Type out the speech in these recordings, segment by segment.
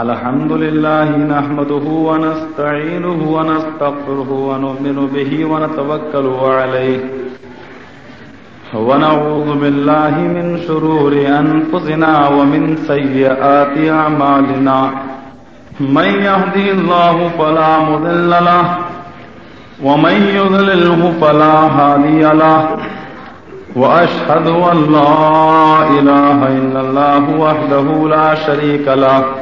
الحمد لله نحمده ونستعينه ونستغفره ونؤمن به ونتوكل عليه ونعوذ بالله من شرور أنفسنا ومن سيئات أعمالنا من يهدي الله فلا مذل له ومن يضلله فلا هادي له وأشهد أن لا إله إلا الله وحده لا شريك له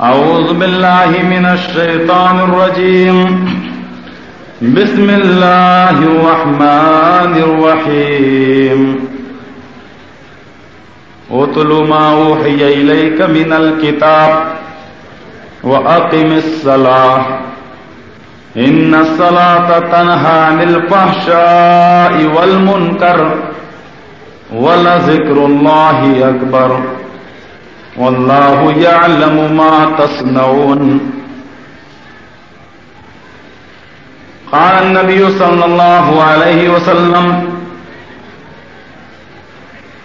أعوذ بالله من الشيطان الرجيم. بسم الله الرحمن الرحيم. اتل ما أوحي إليك من الكتاب وأقم الصلاة. إن الصلاة تنهى عن الفحشاء والمنكر ولذكر الله أكبر. والله يعلم ما تصنعون. قال النبي صلى الله عليه وسلم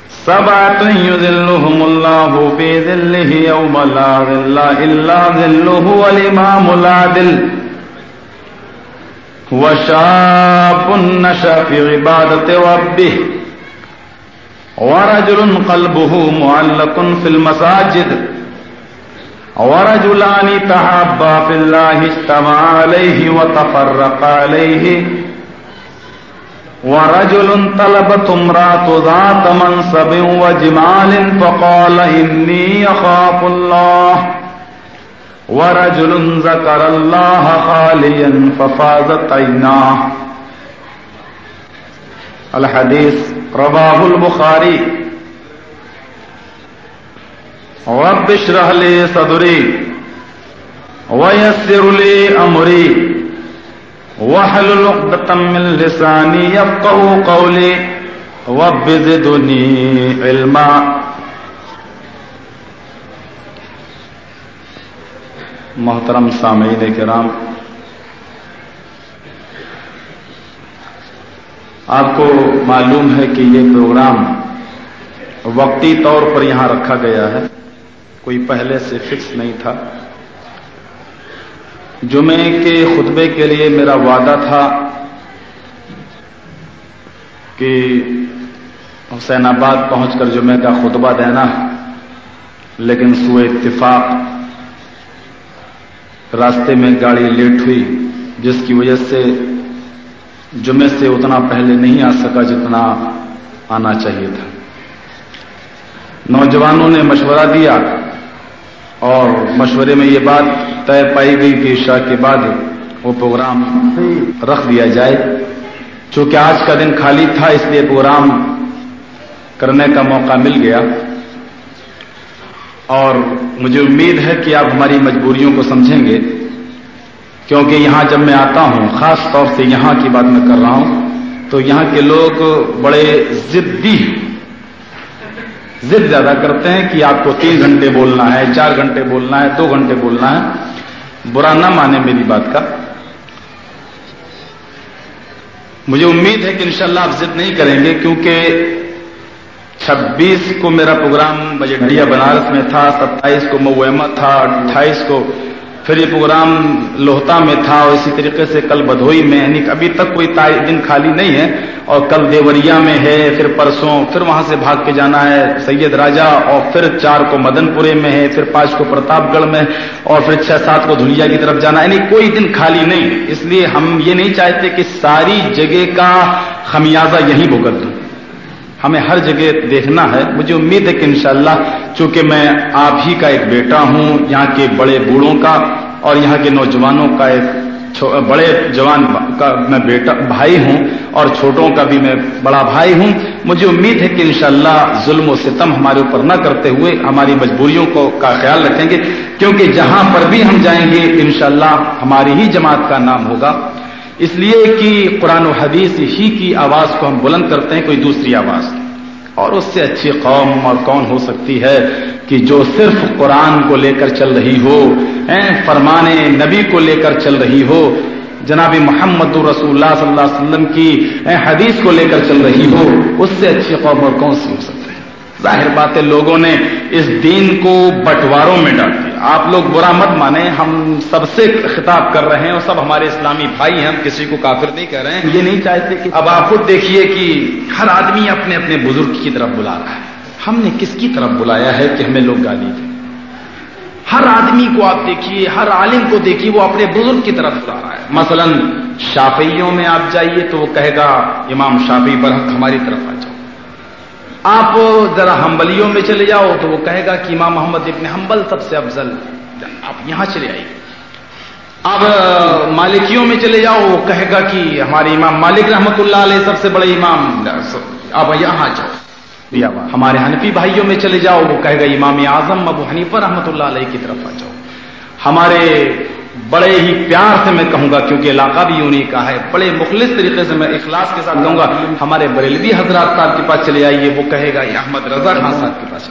سبعة يذلهم الله في ذله يوم لا ذل إلا ذله والإمام العدل وشاب نشا في عبادة ربه. ورجل قلبه معلق في المساجد. ورجلان تحابا في الله اجتمع عليه وتفرق عليه. ورجل طلبت امرأة ذات منصب وجمال فقال إني يخاف الله. ورجل ذكر الله خاليا ففازت عيناه. الحديث رواه البخاري رب اشرح لي صدري ويسر لي امري واحلل عقدة من لساني يفقه قولي رب زدني علما. محترم سامعین کرام آپ کو معلوم ہے کہ یہ پروگرام وقتی طور پر یہاں رکھا گیا ہے۔ کوئی پہلے سے فکس نہیں تھا۔ جمعے کے خطبے کے لیے میرا وعدہ تھا کہ حسین آباد پہنچ کر جمعے کا خطبہ دینا، لیکن سوئے اتفاق، راستے میں گاڑی لیٹ ہوئی، جس کی وجہ سے جمعے سے اتنا پہلے نہیں آ سکا جتنا آنا چاہیے تھا۔ نوجوانوں نے مشورہ دیا اور مشورے میں یہ بات طے پائی گئی کہ عشاء کے بعد وہ پروگرام رکھ دیا جائے۔ چونکہ آج کا دن خالی تھا، اس لیے پروگرام کرنے کا موقع مل گیا۔ اور مجھے امید ہے کہ آپ ہماری مجبوریوں کو سمجھیں گے۔ کیونکہ یہاں جب میں آتا ہوں، خاص طور سے یہاں کی بات میں کر رہا ہوں، تو یہاں کے لوگ بڑے ضدی ضد زیادہ کرتے ہیں کہ آپ کو تین گھنٹے بولنا ہے، چار گھنٹے بولنا ہے، دو گھنٹے بولنا ہے۔ برا نہ مانے میری بات کا۔ مجھے امید ہے کہ انشاءاللہ آپ ضد نہیں کریں گے، کیونکہ چھبیس کو میرا پروگرام بجٹیا بنارس میں تھا، ستائیس کو مویمہ تھا، اٹھائیس کو پھر یہ پروگرام لوہتا میں تھا اور اسی طریقے سے کل بدھوئی میں یعنی ابھی تک کوئی دن خالی نہیں ہے اور کل دیوریا میں ہے، پھر پرسوں پھر وہاں سے بھاگ کے جانا ہے سید راجا اور پھر چار کو مدن پورے میں ہے، پھر پانچ کو پرتاپ گڑھ میں اور پھر چھ سات کو دھلیا کی طرف جانا یعنی کوئی دن خالی نہیں۔ اس لیے ہم یہ نہیں چاہتے کہ ساری جگہ کا خمیازہ یہیں بھگت دوں۔ ہمیں ہر جگہ دیکھنا ہے۔ مجھے امید ہے کہ انشاءاللہ چونکہ میں آپ ہی کا ایک بیٹا ہوں، یہاں کے بڑے بوڑھوں کا اور یہاں کے نوجوانوں کا ایک بڑے جوان کا میں بیٹا، بھائی ہوں اور چھوٹوں کا بھی میں بڑا بھائی ہوں۔ مجھے امید ہے کہ انشاءاللہ ظلم و ستم ہمارے اوپر نہ کرتے ہوئے ہماری مجبوریوں کو کا خیال رکھیں گے۔ کیونکہ جہاں پر بھی ہم جائیں گے، انشاءاللہ ہماری ہی جماعت کا نام ہوگا۔ اس لیے کہ قرآن و حدیث ہی کی آواز کو ہم بلند کرتے ہیں، کوئی دوسری آواز۔ اور اس سے اچھی قوم اور کون ہو سکتی ہے کہ جو صرف قرآن کو لے کر چل رہی ہو فرمان نبی کو لے کر چل رہی ہو، جناب محمد رسول اللہ صلی اللہ علیہ وسلم کی حدیث کو لے کر چل رہی ہو، اس سے اچھی قوم اور کون سی ہو سکتی ظاہر بات ہے لوگوں نے اس دین کو بٹواروں میں ڈال دیا۔ آپ لوگ برا مت مانیں ہم سب سے خطاب کر رہے ہیں اور سب ہمارے اسلامی بھائی ہیں ہم کسی کو کافر نہیں کر رہے ہیں۔ یہ نہیں چاہتے کہ اب آپ خود دیکھیے کہ ہر آدمی اپنے اپنے بزرگ کی طرف بلا رہا ہے۔ ہم نے کس کی طرف بلایا ہے کہ ہمیں لوگ گالی دیں؟ ہر آدمی کو آپ دیکھیے ہر عالم کو دیکھیے وہ اپنے بزرگ کی طرف بلا رہا ہے۔ مثلا شافیوں میں آپ جائیے تو وہ کہے گا امام شافی برحق ہماری طرف آ جاؤ۔ آپ ذرا ہمبلیوں میں چلے جاؤ تو وہ کہے گا کہ امام محمد ابن حنبل سب سے افضل آپ یہاں چلے آئیے۔ اب مالکیوں میں چلے جاؤ وہ کہے گا کہ ہمارے امام مالک رحمت اللہ علیہ سب سے بڑے امام۔ اب یہاں جاؤ۔ ہمارے حنفی بھائیوں میں چلے جاؤ وہ کہے گا امام اعظم ابو حنیفہ رحمۃ اللہ علیہ کی طرف آ جاؤ۔ ہمارے بڑے ہی پیار سے میں کہوں گا، کیونکہ علاقہ بھی انہیں کا ہے، بڑے مخلص طریقے سے میں اخلاص کے ساتھ کہوں گا، ہمارے بریلوی حضرات صاحب کے پاس چلے آئیے، وہ کہے گا، یہ احمد رضا خان صاحب کے پاس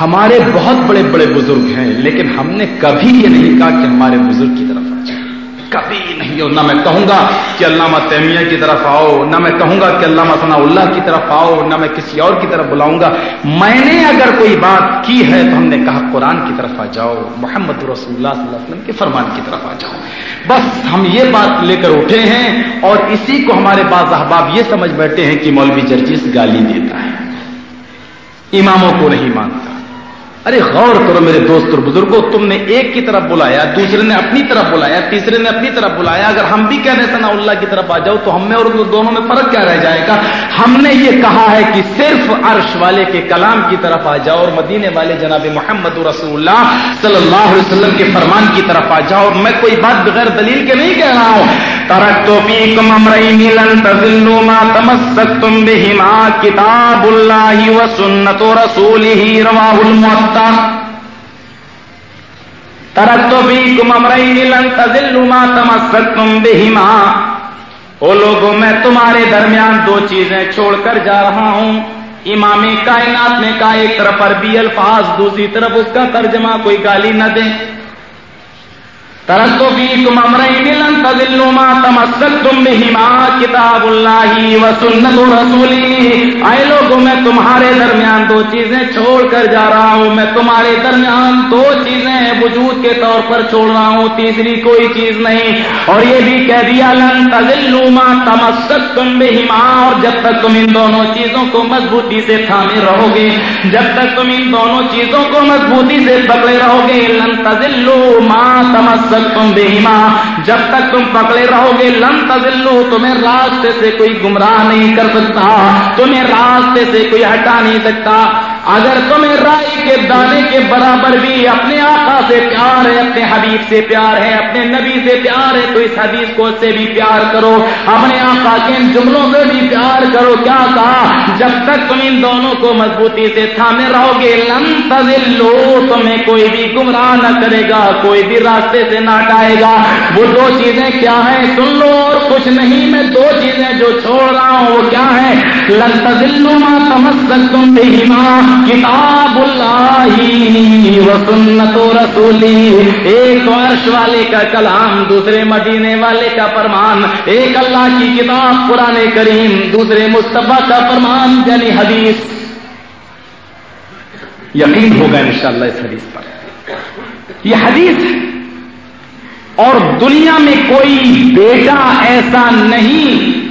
ہمارے بہت بڑے بڑے بزرگ ہیں، لیکن ہم نے کبھی یہ نہیں کہا کہ ہمارے بزرگ کی طرف کبھی نہیں ہو۔ نہ میں کہوں گا کہ علامہ تیمیہ کی طرف آؤ، نہ میں کہوں گا کہ علامہ ثنا اللہ کی طرف آؤ، نہ میں کسی اور کی طرف بلاؤں گا۔ میں نے اگر کوئی بات کی ہے تو ہم نے کہا قرآن کی طرف آ جاؤ، محمد رسول اللہ صلی اللہ علیہ وسلم کے فرمان کی طرف آ جاؤ۔ بس ہم یہ بات لے کر اٹھے ہیں اور اسی کو ہمارے بعض احباب یہ سمجھ بیٹھے ہیں کہ مولوی جرجیس گالی دیتا ہے۔ اماموں کو نہیں مانتا۔ ارے غور کرو میرے دوست اور بزرگوں تم نے ایک کی طرف بلایا، دوسرے نے اپنی طرف بلایا، تیسرے نے اپنی طرف بلایا۔ اگر ہم بھی کہنے سنا اللہ کی طرف آ جاؤ تو ہم میں اور دونوں میں فرق کیا رہ جائے گا؟ ہم نے یہ کہا ہے کہ صرف عرش والے کے کلام کی طرف آ جاؤ اور مدینے والے جناب محمد رسول اللہ صلی اللہ علیہ وسلم کے فرمان کی طرف آ جاؤ۔ اور میں کوئی بات بغیر دلیل کے نہیں کہہ رہا ہوں۔ ترک تو فیکم امرین لن تزلوا ما تمسکتم بهما کتاب اللہ و سنت رسوله رواه الموطا تو بھی کم امرئی تزل تزلما تمسک تم بہما۔ او لوگوں، میں تمہارے درمیان دو چیزیں چھوڑ کر جا رہا ہوں۔ امام کائنات نے کہا، ایک طرف عربی الفاظ، دوسری طرف اس کا ترجمہ، کوئی گالی نہ دیں۔ ترقو بھی تم امرین تم بہما کتاب اللہ و سنت رسولی. آئے لوگوں میں تمہارے درمیان دو چیزیں چھوڑ کر جا رہا ہوں. میں تمہارے درمیان دو چیزیں وجود کے طور پر چھوڑ رہا ہوں، تیسری کوئی چیز نہیں. اور یہ بھی کہہ دیا، لن تزلوما تمسک تم بہما اور جب تک تم ان دونوں چیزوں کو مضبوطی سے تھامے رہو گے جب تک تم ان دونوں چیزوں کو مضبوطی سے پکڑے رہو گے لن تزلو ماں تمسک تم بہیما، جب تک تم پکڑے رہو گے لم تزلو تمہیں راستے سے کوئی گمراہ نہیں کر سکتا، تمہیں راستے سے کوئی ہٹا نہیں سکتا۔ اگر تمہیں رائے کے دانے کے برابر بھی اپنے آقا سے پیار ہے، اپنے حبیب سے پیار ہے، اپنے نبی سے پیار ہے، تو اس حدیث کو سے بھی پیار کرو۔ اپنے آقا کے ان جملوں سے بھی پیار کرو۔ کیا کہا؟ جب تک تم ان دونوں کو مضبوطی سے تھامے رہو گے لم تزلو تمہیں کوئی بھی گمراہ نہ کرے گا، کوئی بھی راستے سے نہ ہٹائے گا۔ وہ دو چیزیں کیا ہیں؟ سن لو اور کچھ نہیں، میں دو چیزیں جو چھوڑ رہا ہوں، وہ کیا ہے لن تزلو ما تمسکتم بہما کتاب اللہ و سنت رسولی ایک عرش والے کا کلام دوسرے مدینے والے کا فرمان ایک اللہ کی کتاب پرانے کریم دوسرے مصطفیٰ کا فرمان یعنی حدیث یقین ہوگا انشاءاللہ اس حدیث پر یہ حدیث ہے اور دنیا میں کوئی بیٹا ایسا نہیں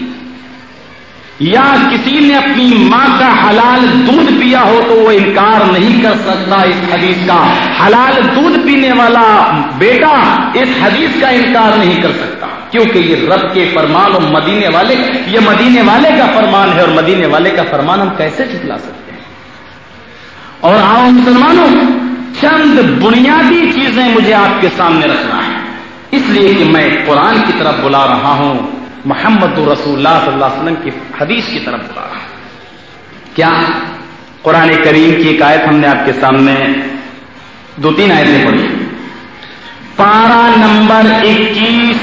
یا کسی نے اپنی ماں کا حلال دودھ پیا ہو تو وہ انکار نہیں کر سکتا اس حدیث کا۔ حلال دودھ پینے والا بیٹا اس حدیث کا انکار نہیں کر سکتا۔ کیونکہ یہ رب کے فرمان اور مدینے والے، یہ مدینے والے کا فرمان ہے اور مدینے والے کا فرمان ہم کیسے جھٹلا سکتے ہیں؟ اور آؤ مسلمانوں، چند بنیادی چیزیں مجھے آپ کے سامنے رکھنا ہے اس لیے کہ میں قرآن کی طرف بلا رہا ہوں۔ محمد رسول اللہ صلی اللہ علیہ وسلم کی حدیث کی طرف بلا رہا کیا قرآن کریم کی ایک آیت ہم نے آپ کے سامنے دو تین آیتیں پڑھی؟ پارا نمبر اکیس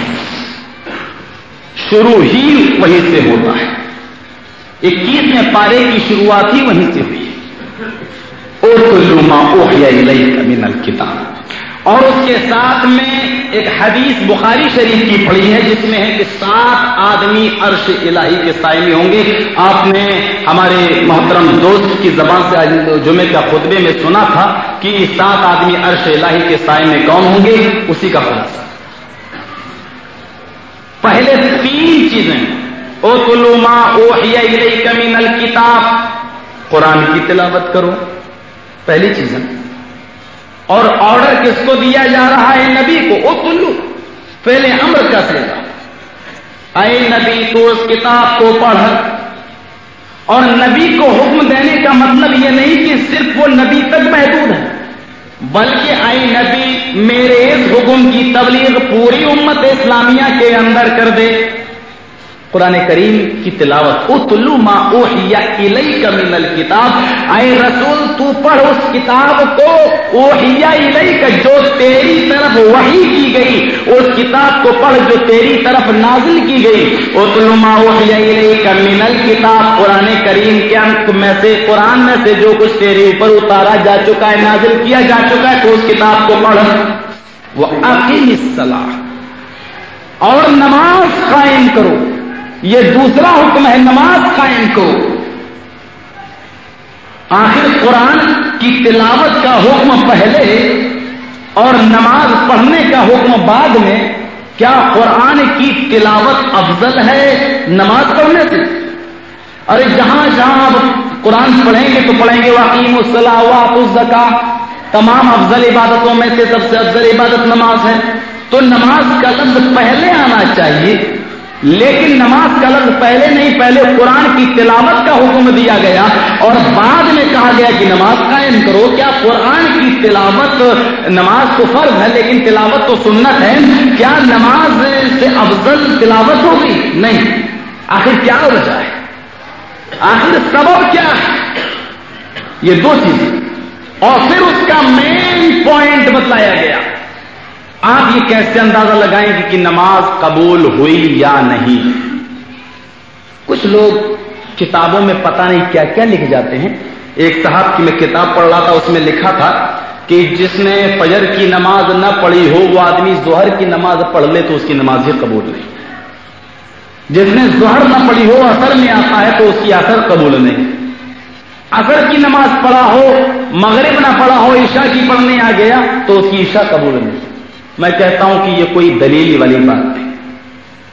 شروع ہی وہیں سے ہوتا ہے۔ اکیس میں پارے کی شروعات ہی وہیں سے ہوئی اور کلوما اوہیا من الکتاب۔ اور اس کے ساتھ میں ایک حدیث بخاری شریف کی پڑی ہے، جس میں ہے کہ سات آدمی عرش الہی کے سائے میں ہوں گے۔ آپ نے ہمارے محترم دوست کی زبان سے جمعے کا خطبے میں سنا تھا کہ سات آدمی عرش الہی کے سائے میں کون ہوں گے؟ اسی کا خلاصہ۔ پہلے تین چیزیں۔ او کلوما او من الکتاب۔ قرآن کی تلاوت کرو۔ پہلی چیز اور آرڈر کس کو دیا جا رہا ہے نبی کو؟ او کلو پہلے امر کا سیگا اے نبی، تو اس کتاب کو پڑھ۔ اور نبی کو حکم دینے کا مطلب یہ نہیں کہ صرف وہ نبی تک محدود ہے، بلکہ آئی نبی، میرے اس حکم کی تبلیغ پوری امت اسلامیہ کے اندر کر دے۔ قرآن کریم کی تلاوت. اتلو ما اوحیا الیک من الکتاب. اے رسول، تو پڑھ اس کتاب کو. اوحیا الیک جو تیری طرف وحی کی گئی. اس کتاب کو پڑھ جو تیری طرف نازل کی گئی. اتلو ما اوحیا الیک من الکتاب. قرآن کریم کے انت میں سے، قرآن میں سے جو کچھ تیرے اوپر اتارا جا چکا ہے، نازل کیا جا چکا ہے، تو اس کتاب کو پڑھ. وہ عقیم اور نماز قائم کرو. یہ دوسرا حکم ہے نماز قائم کو۔ آخر قرآن کی تلاوت کا حکم پہلے اور نماز پڑھنے کا حکم بعد میں۔ کیا قرآن کی تلاوت افضل ہے نماز پڑھنے سے؟ ارے جہاں جہاں آپ قرآن پڑھیں گے تو پڑھیں گے واقعی الصلاح الزکا تمام افضل عبادتوں میں سے سب سے افضل عبادت نماز ہے۔ تو نماز کا لفظ پہلے آنا چاہیے۔ لیکن نماز کا لفظ پہلے نہیں، پہلے قرآن کی تلاوت کا حکم دیا گیا اور بعد میں کہا گیا کہ نماز قائم کرو۔ کیا قرآن کی تلاوت نماز تو فرض ہے لیکن تلاوت تو سنت ہے؟ کیا نماز سے افضل تلاوت ہوگی؟ نہیں۔ آخر کیا وجہ ہے؟ آخر سبب کیا ہے؟ یہ دو چیزیں۔ اور پھر اس کا مین پوائنٹ بتلایا گیا۔ آپ یہ کیسے اندازہ لگائیں گے کہ نماز قبول ہوئی یا نہیں؟ کچھ لوگ کتابوں میں پتہ نہیں کیا کیا لکھ جاتے ہیں۔ ایک صاحب کی میں کتاب پڑھ رہا تھا، اس میں لکھا تھا کہ جس نے فجر کی نماز نہ پڑھی ہو، وہ آدمی ظہر کی نماز پڑھ لے تو اس کی نماز ہی قبول نہیں۔ جس نے ظہر نہ پڑھی ہو، اثر میں آتا ہے تو اس کی اثر قبول نہیں۔ اثر کی نماز پڑھا ہو، مغرب نہ پڑھا ہو، عشاء کی پڑھنے آ گیا تو اس کی عشاء قبول نہیں۔ میں کہتا ہوں کہ یہ کوئی دلیل والی بات نہیں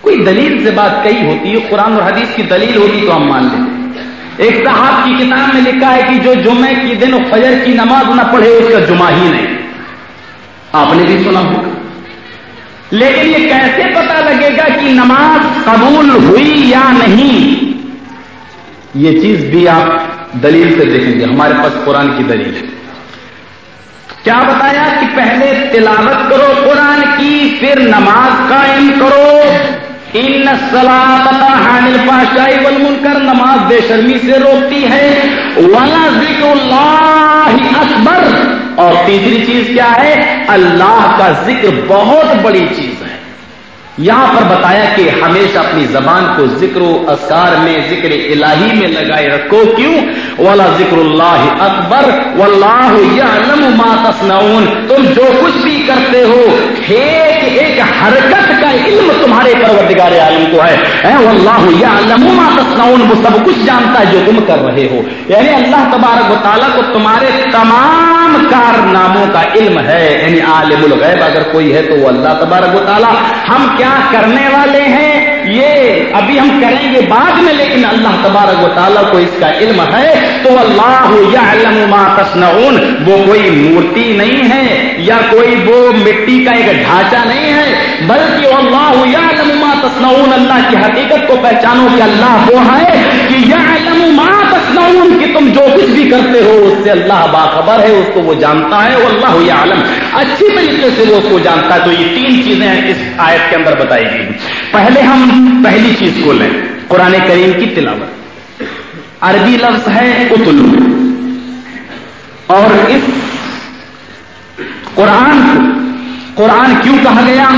کوئی دلیل سے بات کہی ہوتی ہے، قرآن اور حدیث کی دلیل ہوگی تو ہم مان لیں۔ ایک صاحب کی کتاب میں لکھا ہے کہ جو جمعے کی دن فجر کی نماز نہ پڑھے، اس کا جمعہ ہی نہیں۔ آپ نے بھی سنا ہوگا۔ لیکن یہ کیسے پتا لگے گا کہ نماز قبول ہوئی یا نہیں؟ یہ چیز بھی آپ دلیل سے دیکھیں گے۔ ہمارے پاس قرآن کی دلیل ہے۔ کیا بتایا کہ پہلے تلاوت کرو، قرآن کی، پھر نماز قائم کرو۔ ان سلامت حامل پاشائی ول کر نماز بے شرمی سے روکتی ہے۔ والا ذکر اللہ اکبر۔ اور تیسری چیز کیا ہے؟ اللہ کا ذکر بہت بڑی چیز ہے۔ یہاں پر بتایا کہ ہمیشہ اپنی زبان کو ذکر و اسکار میں، ذکر الہی میں لگائے رکھو۔ کیوں؟ والا ذکر اللہ اکبر، واللہ ما تصنعون۔ تم جو کچھ بھی کرتے ہو، ایک ایک حرکت تمہارے پروردگار عالم کو ہے۔ اللہ یعلم ما تصنعون، وہ سب کچھ جانتا ہے جو تم کر رہے ہو۔ یعنی اللہ تبارک و تعالیٰ کو تمہارے تمام کارناموں کا علم ہے۔ یعنی عالم الغیب اگر کوئی ہے تو وہ اللہ تبارک و تعالیٰ ہم کیا کرنے والے ہیں؟ یہ ابھی ہم کریں گے بعد میں، لیکن اللہ تبارک و تعالیٰ کو اس کا علم ہے۔ تو اللہ یعلم ما تصنعون، وہ کوئی مورتی نہیں ہے یا کوئی وہ مٹی کا ایک ڈھانچہ نہیں ہے، بلکہ اللہ یعلم ما تصنعون، اللہ کی حقیقت کو پہچانو کہ اللہ وہ ہے کہ یعلم ما تصنعون کہ تم جو کچھ بھی کرتے ہو، اس سے اللہ باخبر ہے، اس کو وہ جانتا ہے وہ اللہ یعلم۔ اچھی طریقے سے وہ اس کو جانتا ہے، تو یہ تین چیزیں اس آیت کے اندر بتائی گئی۔ پہلے ہم پہلی چیز کو لیں، قرآن کریم کی تلاوت۔ عربی لفظ ہے اتلو اور اس قرآن کو، قرآن کیوں کہا گیا؟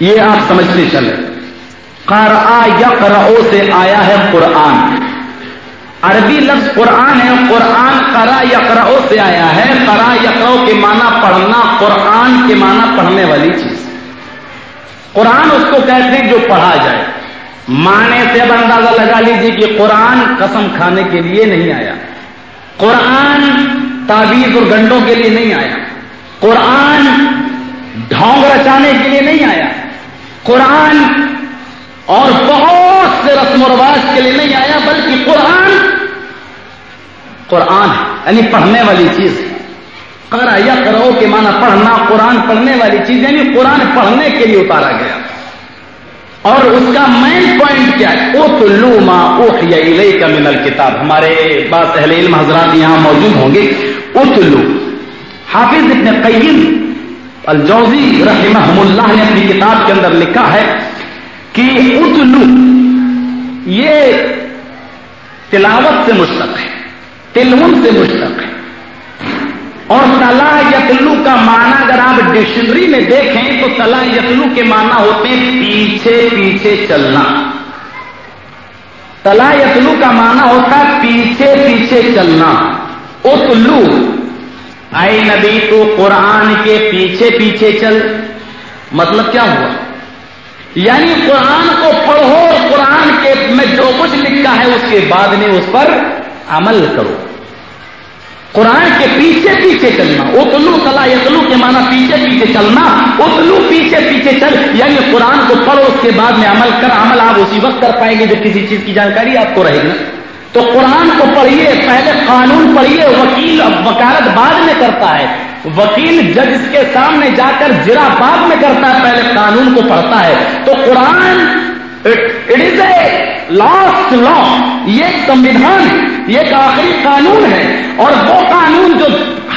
یہ آپ سمجھتے چلے قرآ یا سے آیا ہے قرآن۔ عربی لفظ قرآن ہے، قرآن کرا یا سے آیا ہے۔ کرا یا کے معنی پڑھنا، قرآن کے معنی پڑھنے والی چیز۔ قرآن اس کو کہتے ہیں جو پڑھا جائے۔ معنی سے اب اندازہ لگا لیجیے کہ قرآن قسم کھانے کے لیے نہیں آیا۔ قرآن تعویذ اور گنڈوں کے لیے نہیں آیا۔ قرآن ڈھونگ رچانے کے لیے نہیں آیا۔ قرآن اور بہت سے رسم و رواج کے لیے نہیں آیا، بلکہ قرآن قرآن یعنی پڑھنے والی چیز کرا یا کرو کے معنی پڑھنا، قرآن پڑھنے والی چیز یعنی قرآن پڑھنے کے لیے اتارا گیا۔ اور اس کا مین پوائنٹ کیا ہے؟ او تو ماں اوہ یا کا منل کتاب ہمارے بات اہل علم حضرات یہاں موجود ہوں گے۔ اتلو۔ حافظ ابن قیم الجوزی رحمہ اللہ نے اپنی کتاب کے اندر لکھا ہے کہ اتلو یہ تلاوت سے مشتق ہے تلون سے مشتق ہے۔ اور تلا یتلو کا معنی اگر آپ ڈکشنری میں دیکھیں تو تلا یتلو کے معنی ہوتے ہیں پیچھے پیچھے چلنا۔ تلا یتلو کا معنی ہوتا ہے پیچھے پیچھے چلنا۔ اتلو، اے نبی تو قرآن کے پیچھے پیچھے چل۔ مطلب کیا ہوا؟ یعنی قرآن کو پڑھو اور قرآن کے میں جو کچھ لکھا ہے اس کے بعد میں اس پر عمل کرو۔ قرآن کے پیچھے پیچھے چلنا، اتلو تلا یتلو کے معنی پیچھے پیچھے چلنا، اتلو پیچھے پیچھے چل یعنی قرآن کو پڑھو اس کے بعد میں عمل کر، عمل آپ اسی وقت کر پائیں گے جب کسی چیز کی جانکاری آپ کو رہے گی تو قرآن کو پڑھیے، پہلے قانون پڑھیے، وکیل وکالت بعد میں کرتا ہے۔ وکیل جج کے سامنے جا کر جرا باغ میں کرتا ہے، پہلے قانون کو پڑھتا ہے۔ تو قرآن اٹ از اے لاسٹ لا یہ سنویدھان یہ ایک آخری قانون ہے۔ اور وہ قانون جو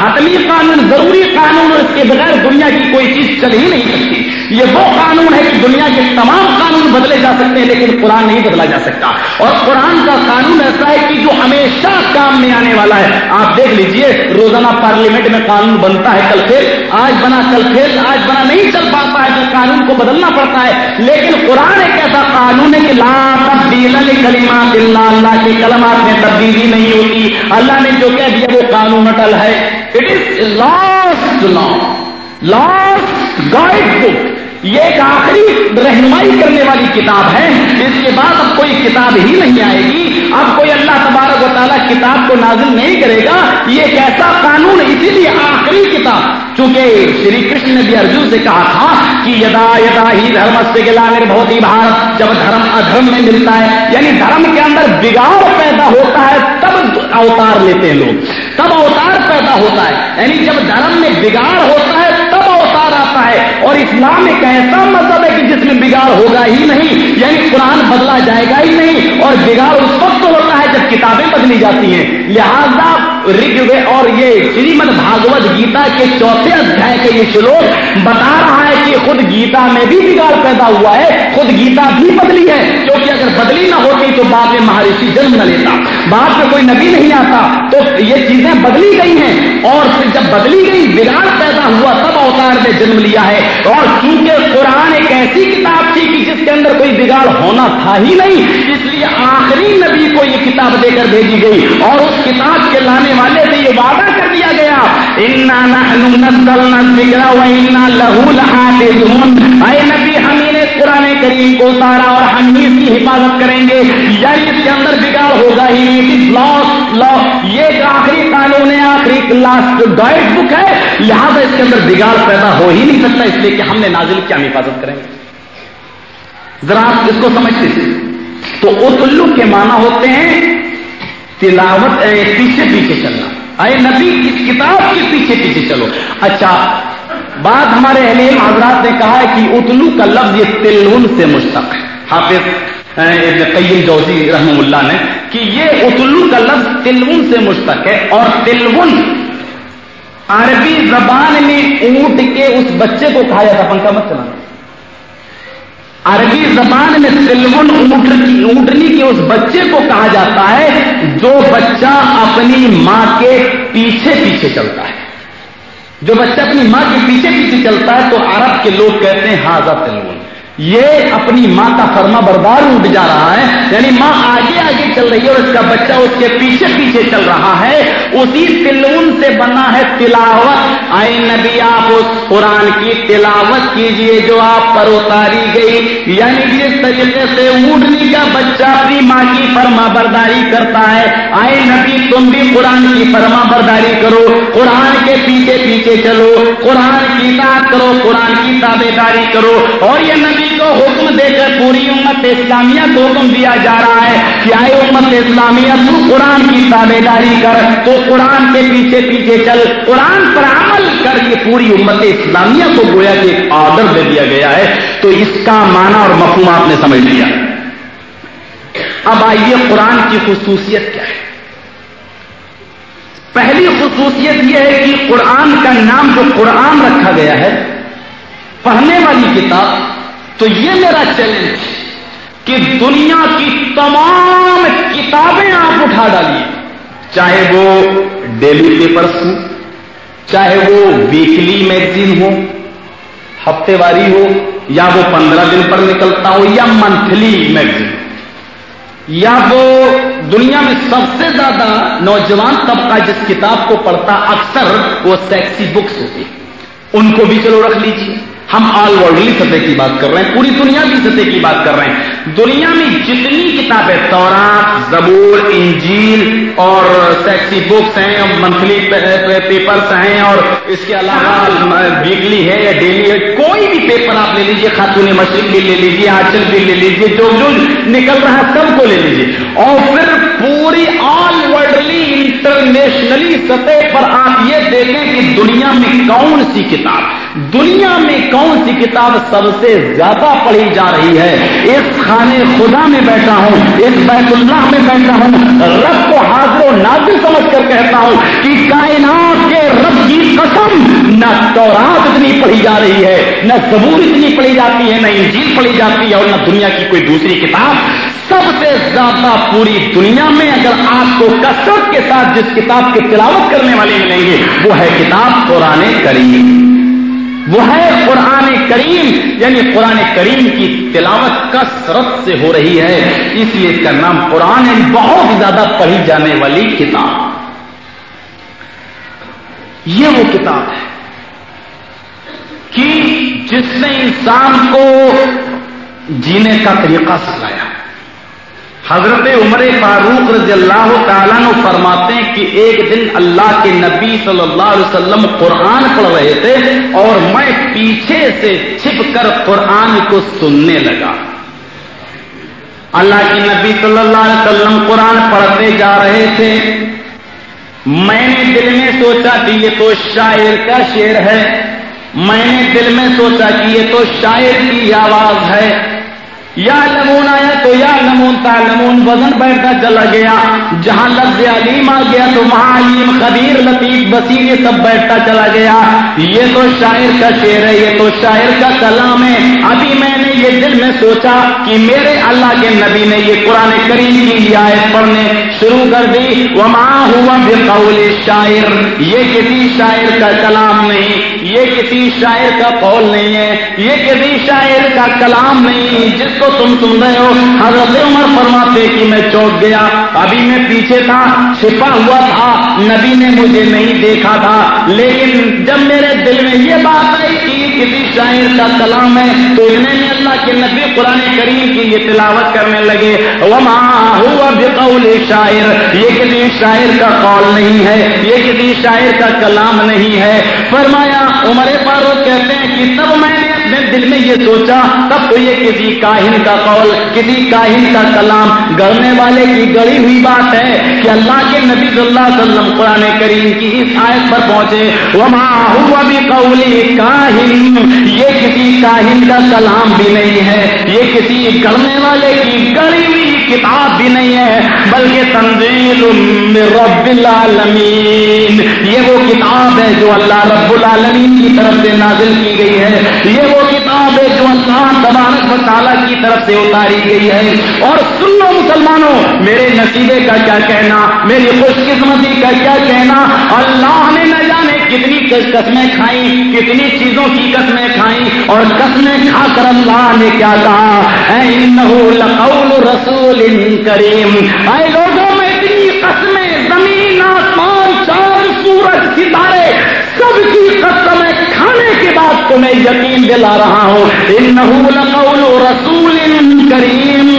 حتمی قانون ضروری قانون اور اس کے بغیر دنیا کی کوئی چیز چل ہی نہیں سکتی۔ یہ وہ قانون ہے کہ دنیا کے تمام قانون بدلے جا سکتے ہیں، لیکن قرآن نہیں بدلا جا سکتا۔ اور قرآن کا قانون ایسا ہے کہ جو ہمیشہ کام میں آنے والا ہے۔ آپ دیکھ لیجیے، روزانہ پارلیمنٹ میں قانون بنتا ہے کل پھر، آج بنا کل پھر، آج بنا نہیں چل پاتا ہے، تو قانون کو بدلنا پڑتا ہے۔ لیکن قرآن ایک ایسا قانون ہے کہ لا تبدیل کلمات اللہ اللہ کے کلمات میں تبدیلی نہیں ہوتی۔ اللہ نے جو کہہ دیا وہ قانون اٹل ہے۔ It is last law last guide book یہ ایک آخری رہنمائی کرنے والی کتاب ہے. اس کے بعد اب کوئی کتاب ہی نہیں آئے گی. اب کوئی اللہ تبارک و تعالیٰ کتاب کو نازل نہیں کرے گا. یہ ایک ایسا قانون اسی لیے آخری کتاب. چونکہ شری کرشن نے بھی ارجن سے کہا تھا کہ یدا یدا ہی دھرم سے گلا میرے بہت ہی بھارت. جب دھرم ادھرم میں ملتا ہے یعنی دھرم کے اندر بگاڑ پیدا ہوتا ہے، تب اوتار لیتے ہیں لوگ. تب اوتار پیدا ہوتا ہے۔ یعنی جب دھرم میں بگاڑ ہوتا ہے، تب اوتار آتا ہے۔ اور اسلام ایک ایسا مذہب ہے کہ جس میں بگاڑ ہوگا ہی نہیں یعنی قرآن بدلا جائے گا ہی نہیں، اور بگاڑ اس وقت ہوتا ہے جب کتابیں بدلی جاتی ہیں۔ لہذا رگ اور یہ شریمد بھاگوت گیتا کے چوتھے ادھیائے کا یہ شلوک بتا رہا ہے کہ خود گیتا میں بھی بگاڑ پیدا ہوا ہے، خود گیتا بھی بدلی ہے۔ کیونکہ اگر بدلی نہ ہوتی تو بعد میں مہارشی جنم نہ لیتا۔ بعد میں کوئی نبی نہیں آتا، تو یہ چیزیں بدلی گئی ہیں۔ اور پھر جب بدلی گئی، بگاڑ پیدا ہوا، تب اوتار نے جنم لیا ہے۔ اور کیونکہ قرآن ایک ایسی کتاب تھی کہ جس کے اندر کوئی بگاڑ ہونا تھا ہی نہیں، اس لیے آخری نبی کو یہ کتاب دے کر بھیجی گئی۔ اور اس کتاب کے لانے والے سے یہ وعدہ کر دیا گیا لہو اے نبی، ہم انہیں قرآن کریم کو اتارا اور ہم اس کی حفاظت کریں گے۔ یا اس کے اندر بگاڑ ہوگا ہی نہیں لاس لا یہ آخری قانون ہے، آخری لاسٹ گائڈ بک ہے لہٰذا اس کے اندر بگاڑ پیدا ہو ہی نہیں سکتا، اس لیے کہ ہم نے نازل کیا، ہم حفاظت کریں گے۔ ذرا آپ اس کو سمجھتے تھے تو اتلو کے معنی ہوتے ہیں تلاوت پیچھے پیچھے چلنا۔ اے نبی، اس کتاب کے پیچھے پیچھے چلو۔ اچھا بات ہمارے اہل حضرات نے کہا ہے کہ اتلو کا لفظ یہ تلون سے مشتق ہے۔ حافظ قیم جوزی رحم اللہ نے کہ یہ اتلو کا لفظ تلون سے مشتق ہے اور تلون۔ عربی زبان میں اونٹ کے اس بچے کو کہا جاتا پنکھا مت چلانا۔ عربی زبان میں سلون اونٹنی کے اس بچے کو کہا جاتا ہے، جو بچہ اپنی ماں کے پیچھے پیچھے چلتا ہے۔ جو بچہ اپنی ماں کے پیچھے پیچھے چلتا ہے، تو عرب کے لوگ کہتے ہیں ہاضا سلون یہ اپنی ماں کا فرما بردار اٹھ جا رہا ہے یعنی ماں آگے آگے چل رہی ہے اور اس کا بچہ اس کے پیچھے پیچھے چل رہا ہے، اسی تلون سے بنا ہے تلاوت۔ آئے نبی، آپ اس قرآن کی تلاوت کیجیے جو آپ پر اتاری گئی۔ یعنی جس طریقے سے اونٹنی کا بچہ اپنی ماں کی فرما برداری کرتا ہے۔ آئے نبی، تم بھی قرآن کی فرما برداری کرو۔ قرآن کے پیچھے پیچھے چلو۔ قرآن کی بات کرو، قرآن کی تابے داری کرو۔ اور یہ نبی کو حکم دے کر پوری امت اسلامیہ کو حکم دیا جا رہا ہے کہ آئے امت اسلامیہ تو قرآن کی تابے داری کر، تو قرآن کے پیچھے پیچھے چل۔ قرآن پر عمل کر کے پوری امت اسلامیہ کو گویا کہ آرڈر دے دیا گیا ہے۔ تو اس کا معنی اور مفہوم آپ نے سمجھ لیا۔ اب آئیے قرآن کی خصوصیت کیا ہے۔ پہلی خصوصیت یہ ہے کہ قرآن کا نام جو قرآن رکھا گیا ہے، پڑھنے والی کتاب تو یہ میرا چیلنج کہ دنیا کی تمام کتابیں آپ اٹھا ڈالیے۔ چاہے وہ ڈیلی پیپرس ہوں، چاہے وہ ویکلی میگزین ہو ہفتے واری ہو، یا وہ پندرہ دن پر نکلتا ہو، یا منتھلی میگزین یا وہ دنیا میں سب سے زیادہ نوجوان طبقہ جس کتاب کو پڑھتا اکثر وہ سیکسی بکس ہوتی ان کو بھی چلو رکھ لیجیے ہم آل ورلڈلی سطح کی بات کر رہے ہیں پوری دنیا کی سطح کی بات کر رہے ہیں۔ دنیا میں جتنی کتابیں تورات زبور انجیل اور سیکسی بکس ہیں منتھلی پیپرس ہیں اور اس کے علاوہ ویکلی ہے یا ڈیلی ہے کوئی بھی پیپر آپ لے لیجیے خاتون مشرق بھی لے لیجیے آنچل بھی لے لیجیے جو جو نکل رہا ہے سب کو لے لیجیے اور پھر پوری آل ورلڈلی انٹرنیشنلی سطح پر آپ یہ دیکھیں کہ دنیا میں کون سی کتاب دنیا میں کون سی کتاب سب سے زیادہ پڑھی جا رہی ہے؟ اس خانے خدا میں بیٹھا ہوں، اس بیت اللہ میں بیٹھا ہوں، رب کو حاضر و نازل سمجھ کر کہتا ہوں کہ کائنات کے رب کی قسم، نہ تورات اتنی پڑھی جا رہی ہے، نہ زبور اتنی پڑھی جاتی ہے، نہ انجیل پڑھی جاتی ہے اور نہ دنیا کی کوئی دوسری کتاب۔ سب سے زیادہ پوری دنیا میں اگر آپ کو کثرت کے ساتھ جس کتاب کے تلاوت کرنے والے ملیں گے، وہ ہے کتاب قرآن کریم۔ وہ ہے قرآن کریم یعنی قرآن کریم کی تلاوت کثرت سے ہو رہی ہے۔ اس لیے اس کا نام قرآن ہے، بہت زیادہ پڑھی جانے والی کتاب۔ یہ وہ کتاب ہے کہ جس نے انسان کو جینے کا طریقہ سکھلایا حضرت عمر فاروق رضی اللہ تعالیٰ نے فرماتے ہیں کہ ایک دن اللہ کے نبی صلی اللہ علیہ وسلم قرآن پڑھ رہے تھے اور میں پیچھے سے چھپ کر قرآن کو سننے لگا۔ اللہ کے نبی صلی اللہ علیہ وسلم قرآن پڑھتے جا رہے تھے۔ میں نے دل میں سوچا کہ یہ تو شاعر کا شعر ہے۔ میں نے دل میں سوچا کہ یہ تو شاعر کی آواز ہے۔ یا نمون آیا تو یا نمون تا نمون وزن بیٹھتا چلا گیا۔ جہاں لفظ علیم آ گیا تو وہاں علیم خبیر لطیف بصیر یہ سب بیٹھتا چلا گیا۔ یہ تو شاعر کا شعر ہے، یہ تو شاعر کا کلام ہے۔ ابھی میں نے یہ دل میں سوچا کہ میرے اللہ کے نبی نے یہ قرآن کریم کی یہ آیت پڑھنے شروع کر دی۔ وما ہوا بقول شاعر۔ یہ کسی شاعر کا کلام نہیں، یہ کسی شاعر کا قول نہیں ہے۔ یہ کسی شاعر کا کلام نہیں، جس کو تم سن رہے ہو۔ حضرت عمر فرماتے کہ میں چوک گیا۔ ابھی میں پیچھے تھا، چھپا ہوا تھا۔ نبی نے مجھے نہیں دیکھا تھا۔ لیکن جب میرے دل میں یہ بات آئی کہ کسی شاعر کا کلام ہے، تو انہیں اللہ کے نبی قرآن کریم کی یہ تلاوت کرنے لگے۔ وما ہوا بقول شاعر۔ یہ کسی شاعر کا قول نہیں ہے، یہ کسی شاعر کا کلام نہیں ہے۔ فرمایا، عمر فاروق کہتے ہیں کہ تب میں نے میں دل میں یہ سوچا، تب تو یہ کسی کاہن کا قول، کسی کاہن کا کلام گڑنے والے کی گڑی ہوئی بات ہے کہ اللہ کے نبی صلی اللہ علیہ وسلم قرآن کریم کی اس آیت پر پہنچے۔ وما ہوا بھی قولی کاہن یہ کسی کاہن کا کلام بھی نہیں ہے۔ یہ کسی گڑنے والے کی گڑی ہوئی کتاب بھی نہیں ہے، بلکہ تنظیم رب العالمین۔ یہ وہ کتاب ہے جو اللہ رب العالمین کی طرف سے نازل کی گئی ہے۔ یہ وہ کتاب ہے جو اللہ تبارک و تعالیٰ کی طرف سے اتاری گئی ہے۔ اور سن لو مسلمانوں، میرے نصیبے کا کیا کہنا، میری خوش قسمتی کا کیا کہنا، اللہ نے نہ کتنی قسمیں کھائیں، کتنی چیزوں کی قسمیں کھائیں، اور قسمیں کھا کر اللہ نے کیا کہا؟ اے لقول رسول کریم۔ اے لوگوں میں اتنی قسمیں، زمین، آسمان چار سورج، ستارے، سب کی قسمیں کھانے کے بعد تمہیں یقین دلا رہا ہوں۔ ان لقول رسول کریم۔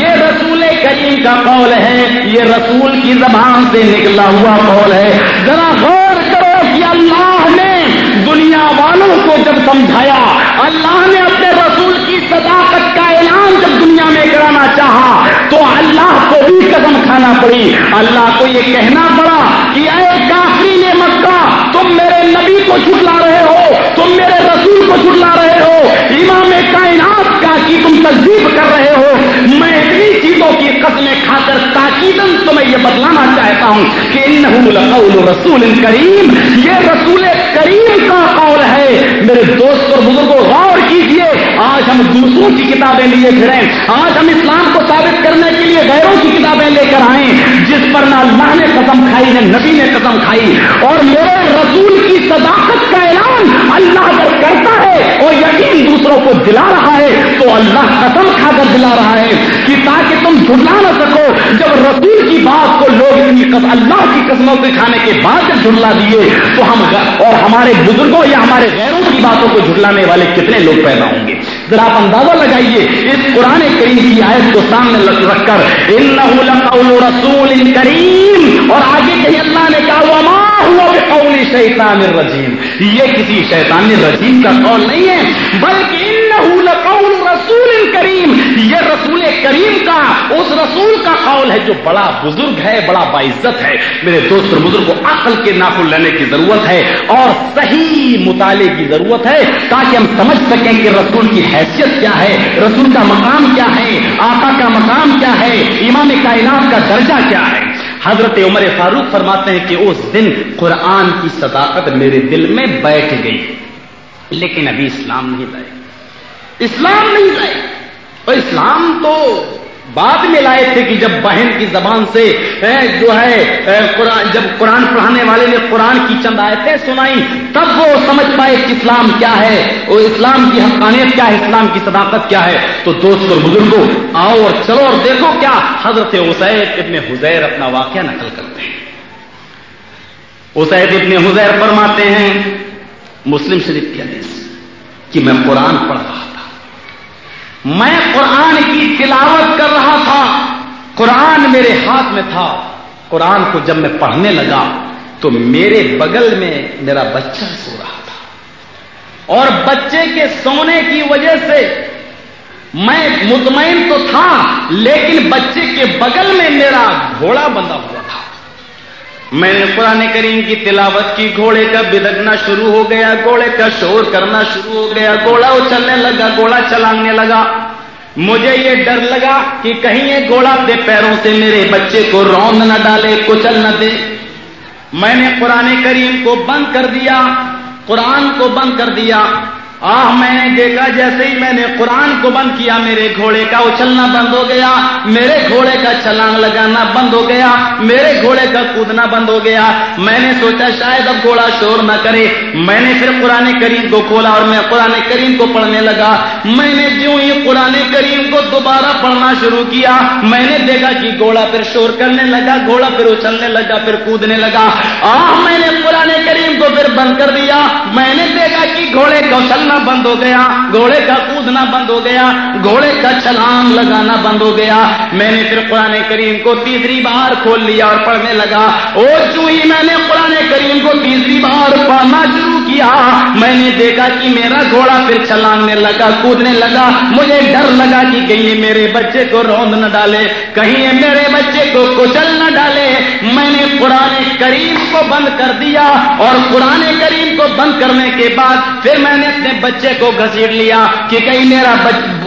یہ رسول کریم کا قول ہے، یہ رسول کی زبان سے نکلا ہوا قول ہے۔ ذرا غور کرو کہ اللہ نے دنیا والوں کو جب سمجھایا۔ اللہ نے اپنے رسول کی صداقت کا اعلان جب دنیا میں کرانا چاہا، تو اللہ کو بھی قدم کھانا پڑی۔ اللہ کو یہ کہنا پڑا کہ اے کافی نے مکہ، تم میرے نبی کو جھٹلا رہے ہو، تم میرے رسول کو جھٹلا رہے ہو۔ امام کائنات کی تم تصدیق کر رہے ہو، میں اتنی چیزوں کی قسمیں کھا کر تاکیدن تمہیں یہ بتلانا چاہتا ہوں کہ ان رسول کریم، یہ رسول کریم کا قول ہے۔ میرے دوست اور بزرگوں، غور کیجیے، آج ہم دوسروں کی کتابیں لیے پھریں۔ آج ہم اسلام کو ثابت کرنے کے لیے غیروں کی کتابیں لے کر آئیں، جس پر نہ اللہ نے قسم کھائی، نہ نبی نے قسم کھائی۔ اور میرے رسول کی صداقت کا اعلان اللہ اگر کرتا اور یقین دوسروں کو دلا رہا ہے تو اللہ قسم کھا کر دلا رہا ہے کہ تاکہ تم جھٹلا نہ سکو۔ جب رسول کی بات کو لوگ اتنی اللہ کی قسموں سے کھانے کے بعد جب جھٹلا دیے، تو ہم اور ہمارے بزرگوں یا ہمارے غیروں کی باتوں کو جھٹلانے والے کتنے لوگ پیدا ہوں گے؟ ذرا آپ اندازہ لگائیے اس قرآن کریم کی آیت کو سامنے رکھ کر رسول کریم اور آگے کہیں اللہ نے کہا، وما ہوا بقول شیطان الرجیم یہ کسی شیطان الرجیم کا قول نہیں ہے، بلکہ لقول رسول کریم یہ رسول کریم کا، اس رسول کا قول ہے جو بڑا بزرگ ہے، بڑا باعزت ہے۔ میرے دوست بزرگ کو عقل کے ناخن لینے کی ضرورت ہے اور صحیح مطالعے کی ضرورت ہے تاکہ ہم سمجھ سکیں کہ رسول کی حیثیت کیا ہے، رسول کا مقام کیا ہے، آقا کا مقام کیا ہے، امام کائنات کا درجہ کیا ہے۔ حضرت عمر فاروق فرماتے ہیں کہ اس دن قرآن کی صداقت میرے دل میں بیٹھ گئی، لیکن ابھی اسلام نہیں لائے اسلام نہیں لائے اور اسلام تو بعد میں لائے تھے کہ جب بہن کی زبان سے جو ہے قرآن، جب قرآن پڑھانے والے نے قرآن کی چند آیتیں سنائی، تب وہ سمجھ پائے کہ اسلام کیا ہے، اور اسلام کی حقانیت کیا ہے، اسلام کی صداقت کیا ہے۔ تو دوست اور بزرگوں آؤ اور چلو اور دیکھو کیا حضرت اسید ابن حزیر اپنا واقعہ نقل کرتے ہیں۔ اسید ابن حزیر فرماتے ہیں، مسلم شریف کی حدیث، کہ میں قرآن پڑھ رہا میں قرآن کی تلاوت کر رہا تھا۔ قرآن میرے ہاتھ میں تھا۔ قرآن کو جب میں پڑھنے لگا تو میرے بغل میں میرا بچہ سو رہا تھا۔ اور بچے کے سونے کی وجہ سے میں مطمئن تو تھا، لیکن بچے کے بغل میں میرا گھوڑا بندھا ہوا۔ میں نے قرآن کریم کی تلاوت کی، گھوڑے کا بدگنا شروع ہو گیا، گھوڑے کا شور کرنا شروع ہو گیا، گھوڑا اچھلنے لگا، گھوڑا چلانے لگا۔ مجھے یہ ڈر لگا کہ کہیں یہ گھوڑا اپنے پیروں سے میرے بچے کو روند نہ ڈالے، کچل نہ دے۔ میں نے قرآن کریم کو بند کر دیا، قرآن کو بند کر دیا۔ آہ، میں نے دیکھا جیسے ہی میں نے قرآن کو بند کیا، میرے گھوڑے کا اچھلنا بند ہو گیا، میرے گھوڑے کا چھلانگ لگانا بند ہو گیا، میرے گھوڑے کا کودنا بند ہو گیا۔ میں نے سوچا شاید اب گھوڑا شور نہ کرے۔ میں نے پھر قرآن کریم کو کھولا اور میں قرآن کریم کو پڑھنے لگا۔ میں نے جو ہی قرآن کریم کو دوبارہ پڑھنا شروع کیا، میں نے دیکھا کہ گھوڑا پھر شور کرنے لگا، گھوڑا پھر اچھلنے لگا، پھر کودنے لگا۔ آہ، میں نے قرآن کریم کو پھر بند کر دیا۔ میں نے دیکھا کہ گھوڑے کو چلنا بند ہو گیا، گھوڑے کا کودنا بند ہو گیا، گھوڑے کا چھلانگ لگانا بند ہو گیا۔ میں نے پھر قرآن کریم کو تیسری بار کھول لیا اور پڑھنے لگا اور جو ہی میں نے قرآن کریم کو تیسری بار پڑھنا شروع کیا، میں نے دیکھا کہ میرا گھوڑا پھر چھلانگنے لگا، کودنے لگا۔ مجھے ڈر لگا کہ کہیں میرے بچے کو روند نہ ڈالے، کہیں میرے بچے کو کچل نہ ڈالے۔ میں نے قرآن کریم کو بند کر دیا اور قرآن کریم کو بند کرنے کے بعد پھر میں نے اپنے بچے کو گھسیٹ لیا کہ کہیں میرا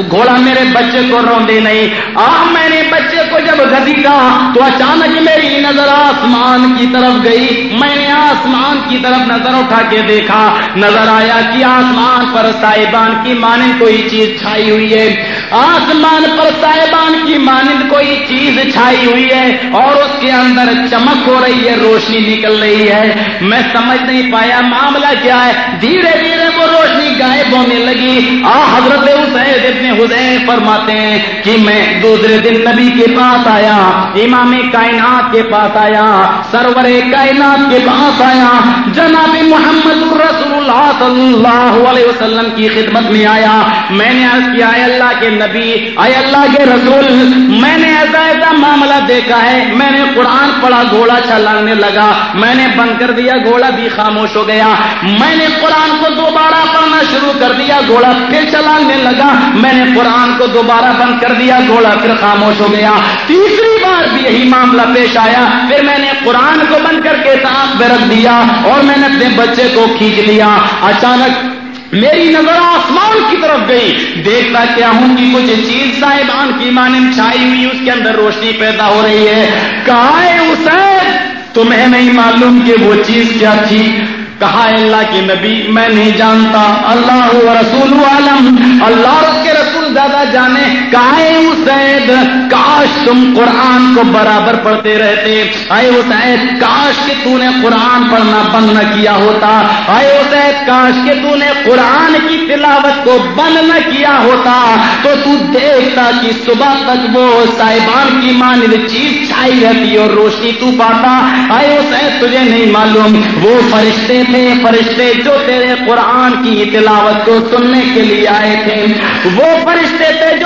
گھوڑا میرے بچے کو روندے نہیں۔ آ میں نے بچے کو جب گھسیٹا تو اچانک میری نظر آسمان کی طرف گئی۔ میں نے آسمان کی طرف نظر اٹھا کے دیکھا۔ نظر آیا کہ آسمان پر صاحبان کی مانند کوئی چیز چھائی ہوئی ہے۔ آسمان پر صاحبان کی مانند کوئی چیز چھائی ہوئی ہے اور اس کے اندر چمک ہو رہی ہے، روشنی نکل رہی ہے۔ میں سمجھ نہیں پایا، معاملہ کیا ہے؟ دھیرے دھیرے وہ روشنی غائب ہونے لگی۔ آ، حضرت حسین ابن حسین فرماتے ہیں کہ میں دوسرے دن نبی کے پاس آیا، امام کائنات کے پاس آیا، سرور کائنات کے پاس آیا، جناب محمد رسول اللہ صلی اللہ علیہ وسلم کی خدمت میں آیا۔ میں نے عرض کیا، اے اللہ کے نبی، اے اللہ کے رسول، میں نے ایسا ایسا معاملہ دیکھا ہے۔ میں نے قرآن پڑھا، گھوڑا چلانے لگا۔ میں نے بند کر دیا، گھوڑا بھی خاموش ہو گیا۔ میں نے قرآن کو دوبارہ پڑھنا شروع کر دیا، گھوڑا پھر چلانے لگا۔ میں نے قرآن کو دوبارہ بند کر دیا، گھوڑا پھر خاموش ہو گیا۔ تیسری بار بھی یہی معاملہ پیش آیا۔ پھر میں نے قرآن کو بند کر کے ساتھ میں رکھ دیا اور میں نے اپنے بچے کو کھینچ لیا۔ اچانک میری نظر آسمان کی طرف گئی۔ دیکھتا کیا ہوں کہ کچھ چیز صاحبان کی مانند چھائی ہوئی اس کے اندر روشنی پیدا ہو رہی ہے۔ کہا ہے اسے تمہیں نہیں معلوم کہ وہ چیز کیا تھی؟ کہا اللہ کے نبی میں نہیں جانتا اللہ رسول عالم اللہ زیادہ جانے کائے اسید کاش تم قرآن کو برابر پڑھتے رہتے۔ آئے اسید کاش کہ تو نے قرآن پڑھنا بند نہ کیا ہوتا۔ آئے اسید کاش کہ تو نے قرآن کی تلاوت کو بند نہ کیا ہوتا۔ تو تو دیکھتا کہ صبح تک وہ صاحبان کی مانند چیز چھائی رہتی اور روشنی تو پاتا۔ آئے اسید تجھے نہیں معلوم۔ وہ فرشتے تھے، فرشتے جو تیرے قرآن کی تلاوت کو سننے کے لیے آئے تھے۔ وہ فرشتے تھے جو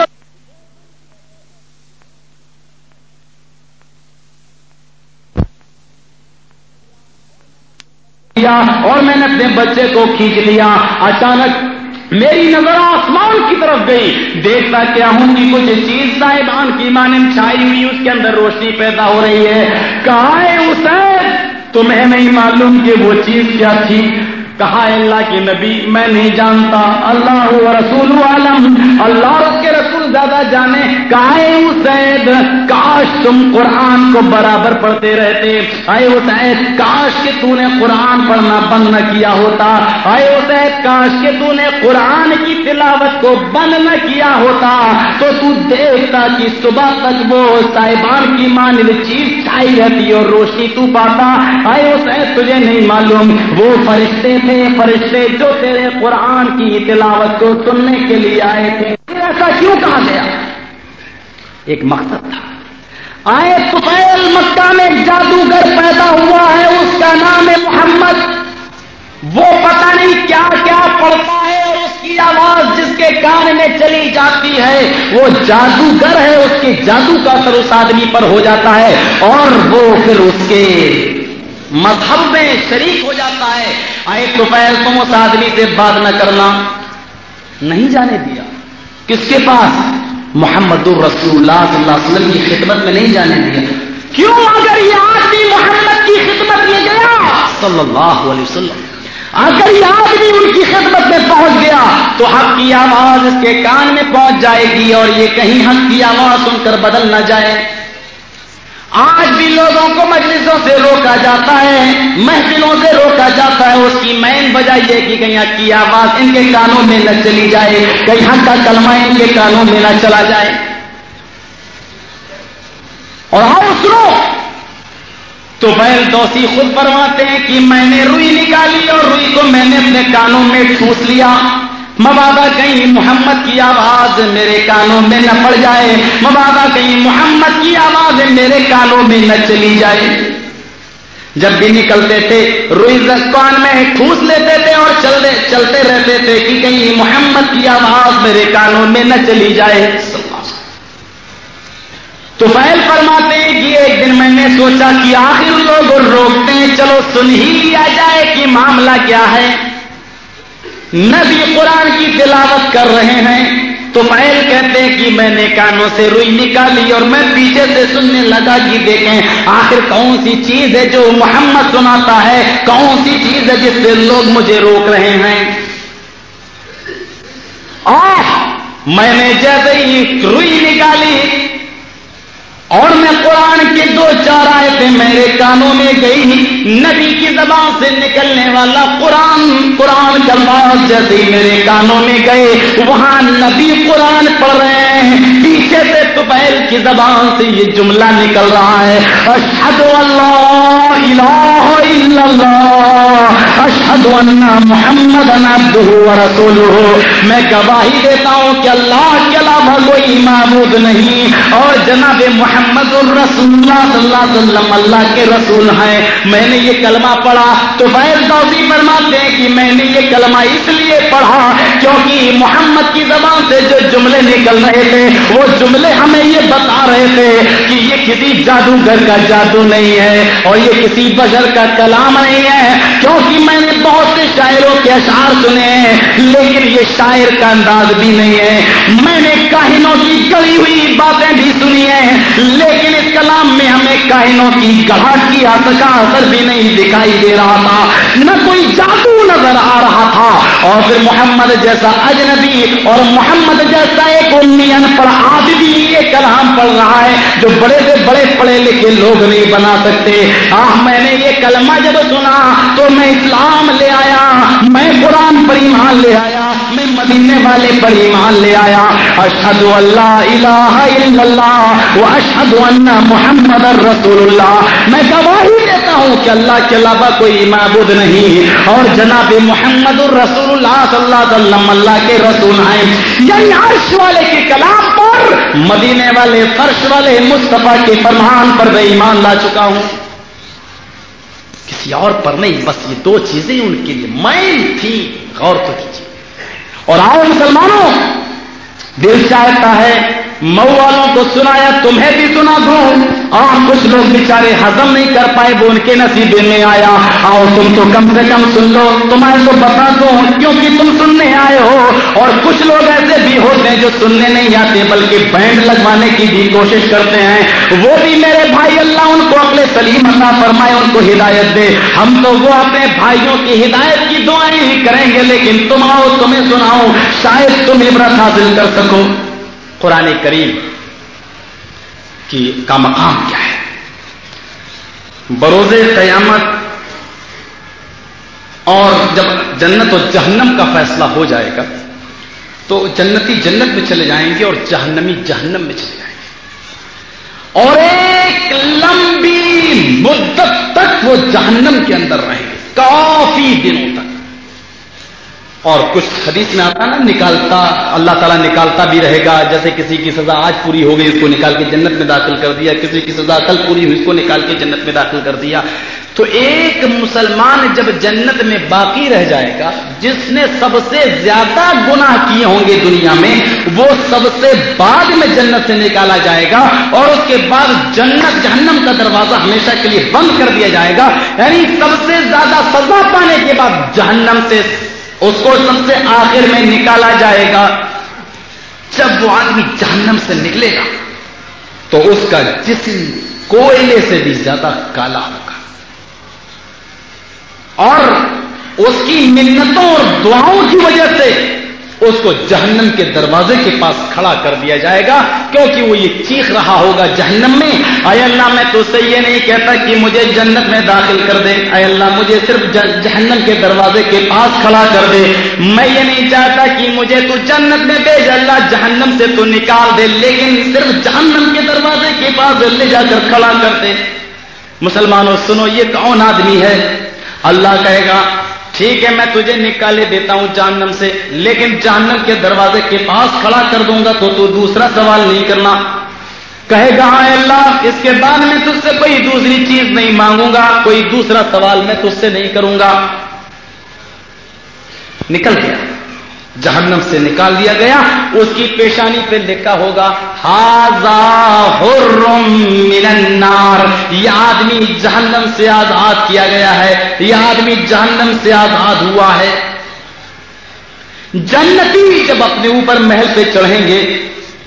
اور میں نے اپنے بچے کو کھینچ لیا۔ اچانک میری نظر آسمان کی طرف گئی۔ دیکھتا کیا ہوں کہ کچھ چیز صاحبان کی مانند چھائی ہوئی اس کے اندر روشنی پیدا ہو رہی ہے۔ کہا ہے اسے تمہیں نہیں معلوم کہ وہ چیز کیا تھی؟ کہا اللہ کے نبی، میں نہیں جانتا۔ اللہ رسول عالم اللہ کے رسول زیادہ جانے۔ کہا سید کہا کاش تم قرآن کو برابر پڑھتے رہتے۔ آئے اسید کاش کہ تو نے قرآن پڑھنا بند نہ کیا ہوتا۔ آئے اسید کاش کہ تو نے قرآن کی تلاوت کو بند نہ کیا ہوتا۔ تو تو دیکھتا کہ صبح تک وہ صاحبان کی مانند چیز چھائی رہتی اور روشنی تو پاتا۔ آئے اسید تجھے نہیں معلوم۔ وہ فرشتے تھے، فرشتے جو تیرے قرآن کی تلاوت کو سننے کے لیے آئے تھے۔ ایسا کیوں کہا گیا؟ ایک مقصد تھا۔ آئے سفیل مکہ میں جادوگر پیدا ہوا ہے، اس کا نام ہے محمد۔ وہ پتہ نہیں کیا کیا پڑھتا ہے اور اس کی آواز جس کے کان میں چلی جاتی ہے، وہ جادوگر ہے، اس کے جادو کا اثر اس آدمی پر ہو جاتا ہے اور وہ پھر اس کے مذہب میں شریک ہو جاتا ہے۔ آئے تو پہل تم اس آدمی سے بات نہ کرنا۔ نہیں جانے دیا۔ کس کے پاس؟ محمد الرسول اللہ صلی اللہ علیہ وسلم کی خدمت میں نہیں جانے دیا۔ کیوں اگر یہ آدمی محمد کی خدمت میں گیا؟ صلی اللہ علیہ وسلم۔ اگر یہ آدمی ان کی خدمت میں پہنچ گیا، تو حق کی آواز اس کے کان میں پہنچ جائے گی اور یہ کہیں حق کی آواز سن کر بدل نہ جائے۔ آج بھی لوگوں کو مجلسوں سے روکا جاتا ہے، محفلوں سے روکا جاتا ہے، اس کی مین وجہ یہ کہ کہیں کی آواز ان کے کانوں میں نہ چلی جائے، کہیں حق کا کلمہ ان کے کانوں میں نہ چلا جائے۔ اور آؤ سنو۔ تو بیل دوسی خود فرماتے ہیں کہ میں نے روئی نکالی اور روئی کو میں نے اپنے کانوں میں ٹھوس لیا۔ مبادہ کہیں محمد کی آواز میرے کانوں میں نہ پڑ جائے مبادہ کہیں محمد کی آواز میرے کانوں میں نہ چلی جائے۔ جب بھی نکلتے تھے، روئی زکان میں ٹھوس لیتے تھے اور چلتے چلتے رہتے تھے کہ کہیں محمد کی آواز میرے کانوں میں نہ چلی جائے۔ تو فیل فرماتے ہیں کہ ایک دن میں نے سوچا کہ آخر لوگ روکتے ہیں، چلو سن ہی لیا جائے کہ معاملہ کیا ہے۔ نبی قرآن کی تلاوت کر رہے ہیں تو فیل کہتے ہیں کہ میں نے کانوں سے روئی نکالی اور میں پیچھے سے سننے لگا کہ دیکھیں آخر کون سی چیز ہے جو محمد سناتا ہے؟ کون سی چیز ہے جس سے لوگ مجھے روک رہے ہیں؟ آہ! میں نے جیسے ہی روئی نکالی اور میں قرآن کے دو چار آئے تھے میرے کانوں میں گئی نبی کی زبان سے نکلنے والا قرآن قرآن کا بات جیسے میرے کانوں میں گئے، وہاں نبی قرآن پڑھ رہے ہیں۔ پیچھے سے توبیل کی زبان سے یہ جملہ نکل رہا ہے۔ اشہد اللہ الہ الا اللہ۔ اشہد ان محمد رسولہ میں گواہی دیتا ہوں کہ اللہ کے علاوہ کوئی معبود نہیں۔ اور جناب محمد الرسول اللہ صلی اللہ علیہ وسلم اللہ کے رسول ہیں۔ میں نے یہ کلمہ پڑھا تو بیر دوسی فرماتے ہیں کہ میں نے یہ کلمہ اس لیے پڑھا کیونکہ محمد کی زبان سے جو جملے نکل رہے تھے، وہ جملے ہمیں یہ بتا رہے تھے کہ یہ کسی جادوگر کا جادو نہیں ہے اور یہ کسی بشر کا کلام نہیں ہے۔ کیونکہ میں نے بہت سے شاعروں کے اشعار سنے ہیں، لیکن یہ شاعر کا انداز بھی نہیں ہے۔ میں نے کاہنوں کی گڑی ہوئی باتیں بھی سنی ہیں، لیکن کلام میں ہمیں کائنوں کی گڑھاٹ کی کا اثر بھی نہیں دکھائی دے رہا تھا، نہ کوئی جادو نظر آ رہا تھا۔ اور پھر محمد جیسا اجنبی اور محمد جیسا ایک امی ان پڑھ آدمی یہ کلام پڑھ رہا ہے جو بڑے سے بڑے پڑھے لکھے لوگ نہیں بنا سکتے۔ آہ، میں نے یہ کلمہ جب سنا تو میں اسلام لے آیا، میں قرآن پر ایمان لے آیا۔ میں مدینے والے پر ایمان لے آیا۔ اشہد اللہ الہ الا اللہ و اشہد ان محمد رسول اللہ میں گواہی دیتا ہوں کہ اللہ کے علاوہ کوئی معبود نہیں۔ اور جناب محمد الرسول اللہ صلی اللہ علیہ وسلم اللہ کے رسول ہیں۔ یعنی عرش والے کے کلام پر مدینے والے فرش والے مصطفیٰ کے فرمان پر میں ایمان لا چکا ہوں۔ کسی اور پر نہیں، بس یہ دو چیزیں ان کے لیے مین تھی غور تو کیجیے۔ اور آؤ مسلمانوں دل چاہتا ہے مئو والوں کو سنایا، تمہیں بھی سنا دوں۔ اور کچھ لوگ بیچارے ہزم نہیں کر پائے، وہ ان کے نصیبے میں آیا۔ آؤ، تم تو کم سے کم سن لو۔ تمہیں تو بتا دو کیونکہ تم سننے آئے ہو۔ اور کچھ لوگ ایسے بھی ہوتے ہیں جو سننے نہیں آتے، بلکہ بینڈ لگوانے کی بھی کوشش کرتے ہیں۔ وہ بھی میرے بھائی، اللہ ان کو اپنے سلیم اللہ فرمائے، ان کو ہدایت دے۔ ہم تو وہ اپنے بھائیوں کی ہدایت کی دعائیں ہی کریں گے، لیکن تم آؤ، تمہیں سناؤ شاید تم عبرت حاصل کر سکو۔ قرآن کریم کی کا مقام کیا ہے؟ بروز قیامت اور جب جنت و جہنم کا فیصلہ ہو جائے گا، تو جنتی جنت میں چلے جائیں گے اور جہنمی جہنم میں چلے جائیں گے۔ اور ایک لمبی مدت تک وہ جہنم کے اندر رہیں گے، کافی دنوں تک۔ اور کچھ حدیث میں آتا نا، نکالتا، اللہ تعالیٰ نکالتا بھی رہے گا، جیسے کسی کی سزا آج پوری ہو گئی، اس کو نکال کے جنت میں داخل کر دیا، کسی کی سزا کل پوری ہوئی، اس کو نکال کے جنت میں داخل کر دیا۔ تو ایک مسلمان جب جنت میں باقی رہ جائے گا، جس نے سب سے زیادہ گناہ کیے ہوں گے دنیا میں، وہ سب سے بعد میں جنت سے نکالا جائے گا اور اس کے بعد جنت، جہنم کا دروازہ ہمیشہ کے لیے بند کر دیا جائے گا۔ یعنی سب سے زیادہ سزا پانے کے بعد جہنم سے اس کو سب سے آخر میں نکالا جائے گا۔ جب وہ آدمی جہنم سے نکلے گا، تو اس کا جسم کوئلے سے بھی زیادہ کالا ہوگا۔ اور اس کی منتوں اور دعاؤں کی وجہ سے اس کو جہنم کے دروازے کے پاس کھڑا کر دیا جائے گا، کیونکہ وہ یہ چیخ رہا ہوگا جہنم میں۔ اے اللہ، میں تو سے یہ نہیں کہتا کہ مجھے جنت میں داخل کر دے۔ اے اللہ، مجھے صرف جہنم کے دروازے کے پاس کھڑا کر دے۔ میں یہ نہیں چاہتا کہ مجھے تو جنت میں بھیج اللہ، جہنم سے تو نکال دے، لیکن صرف جہنم کے دروازے کے پاس لے جا کر کھڑا کر دے۔ مسلمانوں، سنو، یہ کون آدمی ہے؟ اللہ کہے گا ٹھیک ہے، میں تجھے نکالے دیتا ہوں جہنم سے، لیکن جہنم کے دروازے کے پاس کھڑا کر دوں گا تو تو دوسرا سوال نہیں کرنا۔ کہے گا ہاں اللہ، اس کے بعد میں تجھ سے کوئی دوسری چیز نہیں مانگوں گا، کوئی دوسرا سوال میں تجھ سے نہیں کروں گا۔ نکل گیا۔ جہنم سے نکال دیا گیا، اس کی پیشانی پہ لکھا ہوگا من النار یہ آدمی جہنم سے آزاد کیا گیا ہے، یہ آدمی جہنم سے آزاد ہوا ہے۔ جنتی جب اپنے اوپر محل پہ چڑھیں گے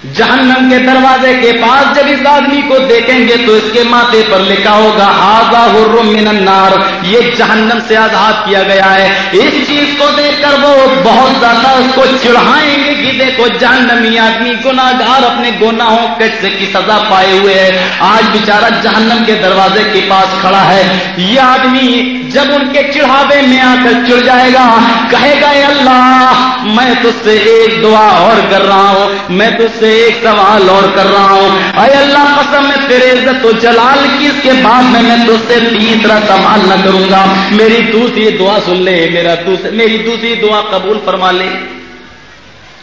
جہنم کے دروازے کے پاس جب اس آدمی کو دیکھیں گے تو اس کے ماتھے پر لکھا ہوگا آزا من النار. یہ جہنم سے آزاد کیا گیا ہے۔ اس چیز کو دیکھ کر وہ بہت زیادہ اس کو چڑھائیں گے کہ دیکھو جہنمی آدمی گناگار اپنے گناہوں کی سزا پائے ہوئے ہے۔ آج بیچارہ جہنم کے دروازے کے پاس کھڑا ہے۔ یہ آدمی جب ان کے چڑھاوے میں آ کر چڑھ جائے گا، کہے گا، اے اللہ، میں تج سے ایک دعا اور کر رہا ہوں۔ میں تج سے ایک سوال اور کر رہا ہوں۔ اے اللہ قسم، میں تیرے عزت و جلال کی اس کے بعد میں میں تجھ سے تیسرا سوال نہ کروں گا۔ میری دوسری دعا سن لے، میرا دوسری میری دوسری دعا قبول فرما لے۔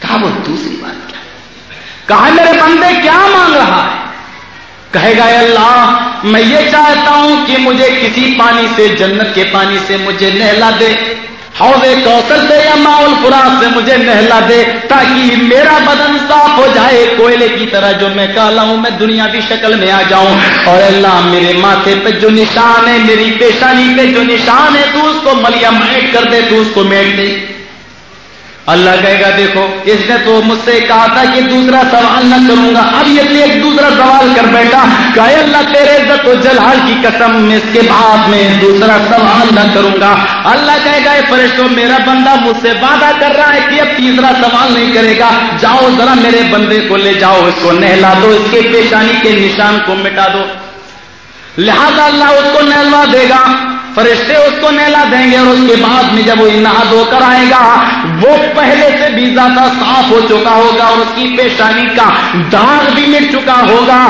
کہا وہ دوسری بات کیا؟ کہا میرے بندے، کیا مانگ رہا ہے؟ کہے گا اللہ، میں یہ چاہتا ہوں کہ مجھے کسی پانی سے، جنت کے پانی سے مجھے نہلا دے۔ حوض کوثر سے یا ماحول فرات سے مجھے نہلا دے تاکہ میرا بدن صاف ہو جائے، کوئلے کی طرح جو میں کالا ہوں، میں دنیا کی شکل میں آ جاؤں۔ اور اللہ میرے ماتھے پہ جو نشان ہے، میری پیشانی پہ جو نشان ہے، تو اس کو ملیا میٹ کر دے، تو اس کو میٹ دے۔ اللہ کہے گا، دیکھو، اس نے تو مجھ سے کہا تھا کہ دوسرا سوال نہ کروں گا، اب یہ ایک دوسرا سوال کر بیٹھا کہ اللہ تیرے عزت و جلال کی قسم میں اس کے بعد میں دوسرا سوال نہ کروں گا۔ اللہ کہے گا فرشتوں میرا بندہ مجھ سے وعدہ کر رہا ہے کہ اب تیسرا سوال نہیں کرے گا۔ جاؤ ذرا میرے بندے کو لے جاؤ، اس کو نہلا دو، اس کے پیشانی کے نشان کو مٹا دو۔ لہذا اللہ اس کو نہلوا دے گا۔ فرشتے اس کو نیلا دیں گے اور اس کے بعد میں جب وہ نہا دھو کر آئے گا، وہ پہلے سے بھی زیادہ صاف ہو چکا ہوگا اور اس کی پیشانی کا داغ بھی مٹ چکا ہوگا۔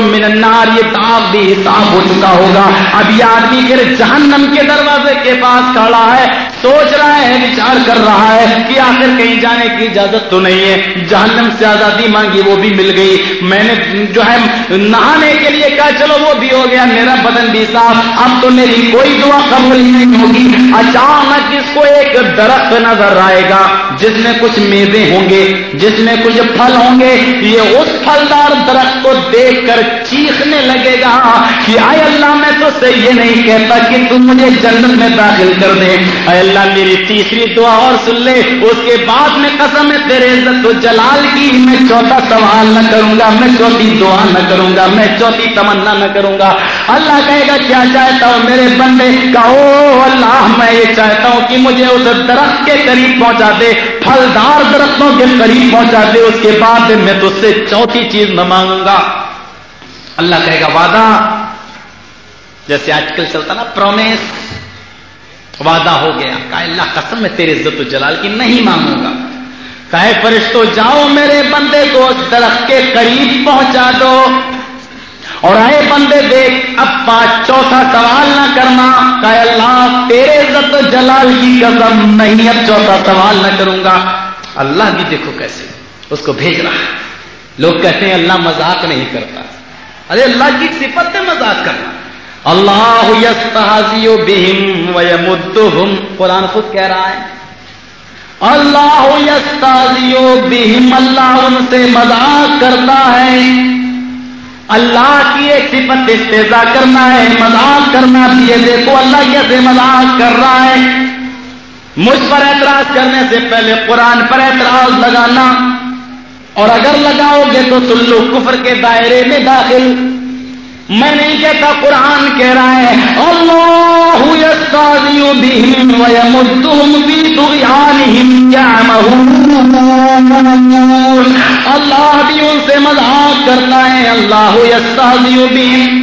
من النار، یہ داغ بھی صاف ہو چکا ہوگا۔ اب یہ آدمی پھر جہنم کے دروازے کے پاس کھڑا ہے، سوچ رہا ہے، وچار کر رہا ہے کہ آخر کہیں جانے کی اجازت تو نہیں ہے۔ جہنم سے آزادی مانگی، وہ بھی مل گئی۔ میں نے جو ہے نہانے کے لیے کہا، چلو وہ بھی ہو گیا، میرا بدن بھی صاف۔ اب تو میری کوئی دعا قبول نہیں ہوگی۔ اچانک اس کو ایک درخت نظر آئے گا، جس میں کچھ میوے ہوں گے، جس میں کچھ پھل ہوں گے۔ یہ اس پھلدار درخت کو دیکھ کر چیخنے لگے گا کہ آئے اللہ، میں تو سے یہ نہیں کہتا کہ تم مجھے جنت میں داخل کر دے اے اللہ، میری تیسری دعا اور سن لے۔ اس کے بعد میں قسم ہے، تیرے عزت و جلال کی میں چوتھا سوال نہ کروں گا، میں چوتھی دعا نہ کروں گا، میں چوتھی تمنا نہ کروں گا۔ اللہ کہے گا، کیا چاہتا ہوں میرے بندے کا، او اللہ، میں یہ چاہتا ہوں کہ مجھے اس درخت کے قریب پہنچا دے، پھلدار درختوں کے قریب پہنچا دے، اس کے بعد میں تو اس سے چوتھی چیز نہ مانگوں گا۔ اللہ کہے گا، وعدہ۔ جیسے آج کل چلتا نا پرومیس وعدہ ہو گیا۔ کہ اللہ قسم، میں تیرے عزت و جلال کی نہیں مانگوں گا۔ کہے فرشتوں جاؤ میرے بندے کو اس درخت کے قریب پہنچا دو۔ اور آئے بندے دیکھ، اب پانچ چوتھا سوال نہ کرنا، کہ اللہ تیرے عزت و جلال کی قسم نہیں، اب چوتھا سوال نہ کروں گا۔ اللہ بھی دیکھو کیسے، اس کو بھیج رہا ہے۔ لوگ کہتے ہیں اللہ مذاق نہیں کرتا۔ ارے اللہ کی صفت ہے مذاق کرنا۔ اللہ بہم ویمدہم۔ قرآن خود کہہ رہا ہے۔ اللہ یستازیو بہم، اللہ ان سے مذاق کرتا ہے۔ اللہ کی ایک صفت استضا کرنا ہے، مذاق کرنا بھی ہے۔ دیکھو اللہ کیسے مذاق کر رہا ہے۔ مجھ پر اعتراض کرنے سے پہلے قرآن پر اعتراض لگانا۔ اور اگر لگاؤ گے تو سلو کفر کے دائرے میں داخل۔ میں نہیں کہتا قرآن کہہ رہا ہے، اللہ اللہ بھی ان سے مذاق کرتا ہے، اللہ بہم۔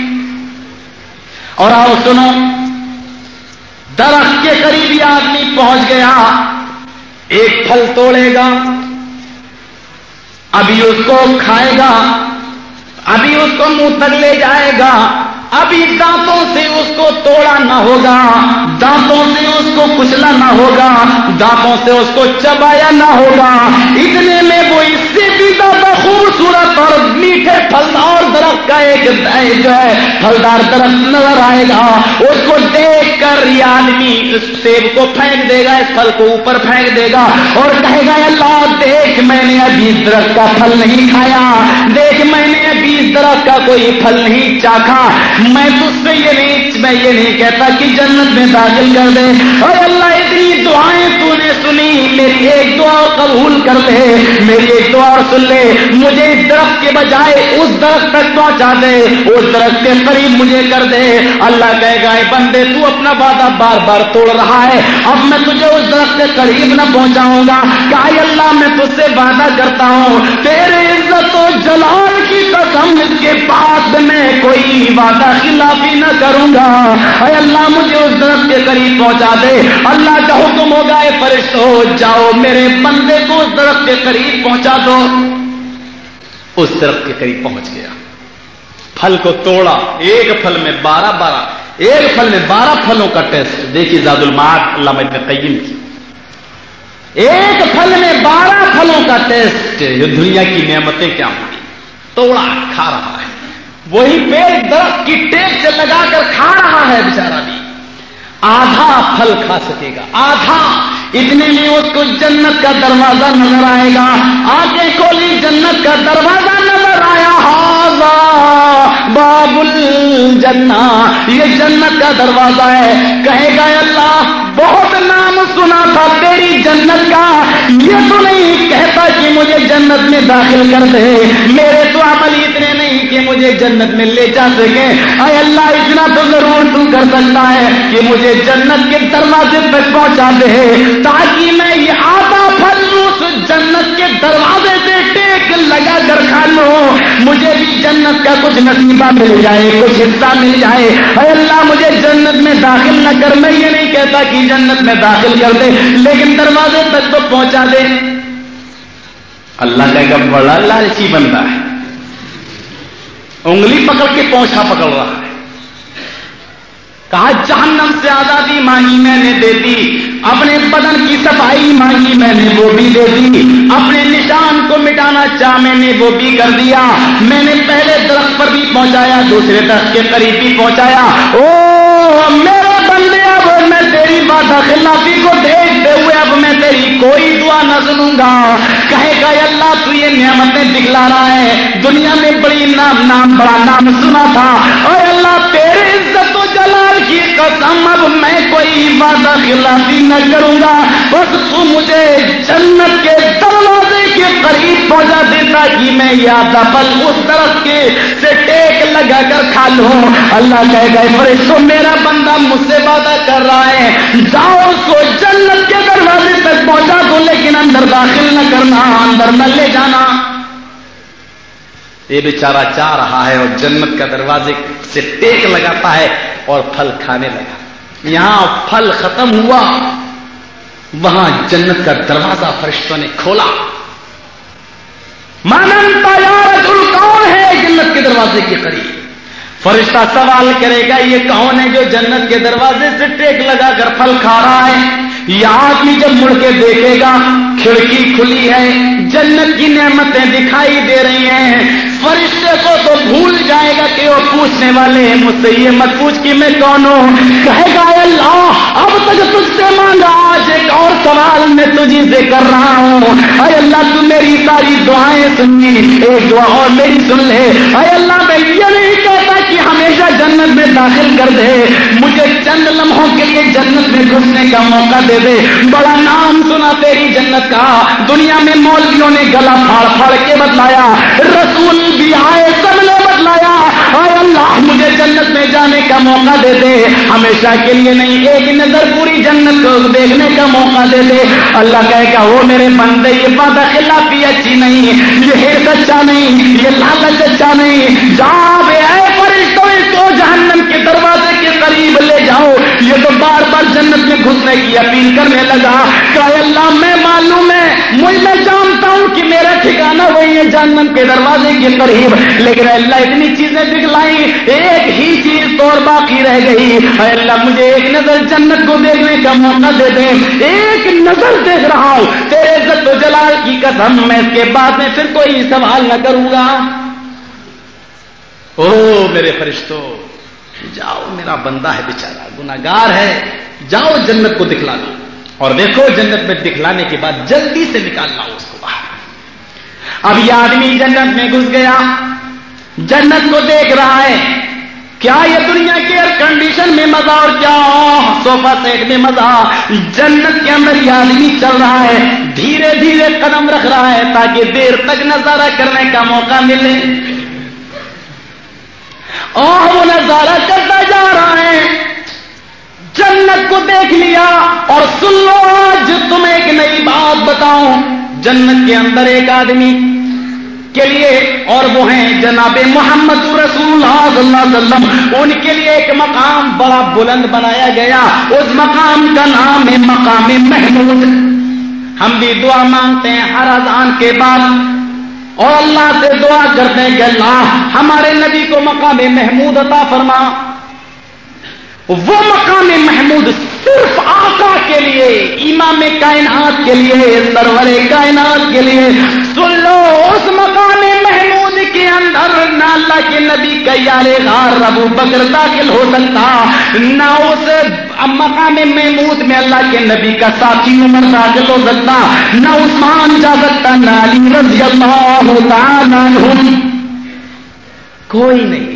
اور آؤ سنو، درخت کے قریبی آدمی پہنچ گیا، ایک پھل توڑے گا، ابھی اس کو کھائے گا۔ ابھی اس کو منہ تک لے جائے گا۔ ابھی دانتوں سے اس کو توڑا نہ ہوگا۔ دانتوں سے اس کو کچلا نہ ہوگا۔ دانتوں سے اس کو چبایا نہ ہوگا۔ اتنے میں وہ اس سے بھی زیادہ خوبصورت اور میٹھے پھلدار درخت کا ایک جو ہے، پھلدار درخت نظر آئے گا۔ اس کو دیکھ کر یہ آدمی اس سیب کو پھینک دے گا، اس پھل کو اوپر پھینک دے گا اور کہے گا اللہ، دیکھ میں نے ابھی اس درخت کا پھل نہیں کھایا۔ دیکھ میں نے ابھی اس درخت کا کوئی پھل نہیں چاکھا۔ میں تجھ سے یہ نہیں، میں یہ نہیں کہتا کہ جنت میں داخل کر دے۔ اور اللہ اتنی سنی، میری ایک دعا قبول کر لے، میری ایک دعا اور سن لے۔ مجھے اس درخت کے بجائے اس درخت تک پہنچا دے، اس درخت کے قریب مجھے کر دے۔ اللہ کہے گا بندے، تو اپنا وعدہ بار بار توڑ رہا ہے۔ اب میں تجھے اس درخت کے قریب نہ پہنچاؤں گا۔ کہ اللہ، میں تجھ سے وعدہ کرتا ہوں۔ تیرے عزت و جلال کی قسم اس کے بعد میں کوئی وعدہ خلافی نہ کروں گا۔ اے اللہ، مجھے اس درخت کے قریب پہنچا دے۔ اللہ کا حکم ہوگا، اے فرشتو جاؤ میرے بندے کو اس درخت کے قریب پہنچا دو۔ اس درخت کے قریب پہنچ گیا۔ پھل کو توڑا۔ ایک پھل میں بارہ بارہ۔ ایک پھل میں بارہ پھلوں کا ٹیسٹ۔ دیکھیے زاد الماد علامہ ابن قیم کی۔ ایک پھل میں بارہ پھلوں کا ٹیسٹ۔ یہ دنیا کی نعمتیں کیا ہوں گی؟ توڑا، کھا رہا ہے۔ وہی پیڑ درخت کی ٹیک سے لگا کر کھا رہا ہے بیچارہ بھی۔ آدھا پھل کھا سکے گا۔ آدھا۔ اتنے میں اس کو جنت کا دروازہ نظر آئے گا۔ آگے کھولی، جنت کا دروازہ نظر آیا۔ ہاضا باب الجنہ یہ جنت کا دروازہ ہے۔ کہے گا اللہ، بہت نام سنا تھا تیری جنت کا۔ یہ تو نہیں کہتا کہ مجھے جنت میں داخل کر دے۔ میرے تو عمل نہیں کہ مجھے جنت میں لے جا سکے۔ اے اللہ، اتنا تو ضرور تو کر سکتا ہے کہ مجھے جنت کے دروازے تک پہنچا دے، تاکہ میں یہ آتا پھل اس جنت کے دروازے سے ٹیک لگا کر کھا لوں۔ مجھے بھی جنت کا کچھ نصیبہ مل جائے، کچھ حصہ مل جائے۔ اے اللہ، مجھے جنت میں داخل نہ کر، میں یہ نہیں کہتا کہ جنت میں داخل کر دے، لیکن دروازے تک تو پہنچا دے۔ اللہ کا بڑا لالچی بندہ ہے۔ انگلی پکڑ کے پہنچا پکڑ رہا ہے۔ کہا، جہنم سے آزادی مانگی میں نے دے دی۔ اپنے بدن کی صفائی مانگی میں نے وہ بھی دے دی۔ اپنے نشان کو مٹانا چاہ میں نے وہ بھی کر دیا۔ میں نے پہلے درخت پر بھی پہنچایا، دوسرے درخت کے قریب بھی پہنچایا۔ او میرے بندے اب میں تیری بات خلافی کو دیکھتے ہوئے، اب میں تیری کوئی دعا نہ سنوں گا۔ کہے گا اللہ، تو یہ نعمتیں دکھلا رہا ہے۔ دنیا میں بڑی نام نام، بڑا نام سنا تھا۔ اور اللہ، تیرے عزت و جلال کی قسم، اب میں کوئی وعدہ خلافی نہ کروں گا۔ بس تو مجھے جنت کے دروازے کے قریب پہنچا دیتا کہ میں یاد پل اس درخت کے سے ٹیک لگا کر کھا لوں۔ اللہ کہے گئے فرشتوں میرا بندہ مجھ سے وعدہ کر رہا ہے۔ جاؤ، اس کو جنت کے دروازے تک پہنچا دو، لیکن اندر داخل نہ کرنا، اندر نہ لے جانا۔ یہ بیچارہ چاہ رہا ہے اور جنت کا دروازے سے ٹیک لگاتا ہے اور پھل کھانے لگا۔ یہاں پھل ختم ہوا۔ وہاں جنت کا دروازہ فرشتوں نے کھولا۔ ماننتا یار کون ہے جنت کے دروازے کے قریب؟ فرشتہ سوال کرے گا، یہ کون ہے جو جنت کے دروازے سے ٹیک لگا کر پھل کھا رہا ہے؟ یہ آدمی جب مڑ کے دیکھے گا، کھڑکی کھلی ہے، جنت کی نعمتیں دکھائی دے رہی ہیں۔ فرشتے کو تو بھول جائے گا کہ وہ پوچھنے والے ہیں مجھ سے یہ مت پوچھ کہ میں کون ہوں۔ کہے گا اللہ، اب تک تجھ سے مانگا، آج ایک اور سوال میں تجھی سے کر رہا ہوں۔ اے اللہ، تو میری ساری دعائیں سنی۔ ایک دعا اور میری سن لے۔ اے اللہ، میں یہ نہیں جنت میں داخل کر دے، مجھے چند لمحوں کے لیے جنت میں گھسنے کا موقع دے دے۔ بڑا نام سنا تیری جنت کا، دنیا میں مولویوں نے گلا پھاڑ پھاڑ کے بتلایا، رسول بھی آئے، سب نے بتلایا۔ اے اللہ، مجھے جنت میں جانے کا موقع دے دے۔ ہمیشہ کے لیے نہیں، ایک نظر پوری جنت کو دیکھنے کا موقع دے دے۔ اللہ کہے گا وہ میرے بندے، یہ بات خلافی اچھی نہیں، یہ ہر اچھا نہیں، یہ لالچ اچھا نہیں۔ جا جہنم کے دروازے کے قریب لے جاؤ۔ یہ تو بار بار جنت میں گھسنے کی اپیل کرنے لگا۔ کہ اللہ، میں معلوم ہے، مجھ میں جانتا ہوں کہ میرا ٹھکانا وہی ہے جہنم کے دروازے کے قریب۔ لیکن اللہ، اتنی چیزیں دکھلائی ایک ہی چیز اور باقی رہ گئی۔ اے اللہ، مجھے ایک نظر جنت کو دیکھنے کا موقع دے دے۔ ایک نظر دیکھ رہا ہوں۔ تیرے عزت و جلال کی قسم، میں اس کے بعد میں پھر کوئی سوال نہ کروں گا۔ او میرے فرشتوں جاؤ، میرا بندہ ہے بیچارہ گناگار ہے، جاؤ جنت کو دکھلا دو۔ اور دیکھو، جنت میں دکھلانے کے بعد جلدی سے نکالنا اس کو باہر۔ اب یہ آدمی جنت میں گھس گیا۔ جنت کو دیکھ رہا ہے۔ کیا یہ دنیا کے ایئر کنڈیشن میں مزہ اور کیا؟ سوفا سیٹ میں مزہ۔ جنت کے اندر یہ آدمی چل رہا ہے۔ دھیرے دھیرے قدم رکھ رہا ہے تاکہ دیر تک نظارہ کرنے کا موقع ملے۔ اور وہ نظارہ کرتا جا رہا ہے۔ جنت کو دیکھ لیا اور سن لو آج تمہیں ایک نئی بات بتاؤں۔ جنت کے اندر ایک آدمی کے لیے اور وہ ہیں جناب محمد رسول اللہ صلی اللہ علیہ وسلم۔ ان کے لیے ایک مقام بڑا بلند بنایا گیا۔ اس مقام کا نام ہے مقام محمود۔ ہم بھی دعا مانگتے ہیں ہر اذان کے بعد۔ اور اللہ سے دعا کرتے ہیں کہ اللہ ہمارے نبی کو مقام محمود عطا فرما۔ وہ مقام محمود صرف آقا کے لیے، امام کائنات کے لیے، سرور کائنات کے لیے۔ سن لو، اس مقام محمود کے اندر نہ اللہ کے نبی کا یار غار ابو بکر داخل ہو سکتا، نہ اس مقام محمود میں اللہ کے نبی کا ساتھی عمر داخل ہو سکتا، نہ عثمان جا سکتا، نہ علی رضی اللہ تعالیٰ کوئی نہیں۔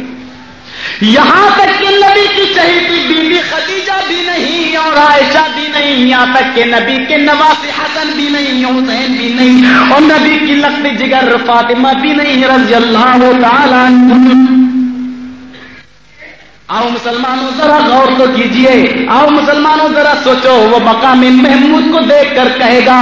یہاں تک کہ نبی کی چہیتی بیوی خدیجہ بھی نہیں اور عائشہ بھی نہیں، یہاں تک کہ نبی کے نواز حسن بھی نہیں، حسین بھی نہیں، اور نبی کی لخت جگر فاطمہ بھی نہیں، رضی اللہ تعالیٰ آؤ مسلمانوں، ذرا غور تو کیجیے۔ آؤ مسلمانوں، ذرا سوچو، وہ مقام محمود کو دیکھ کر کہے گا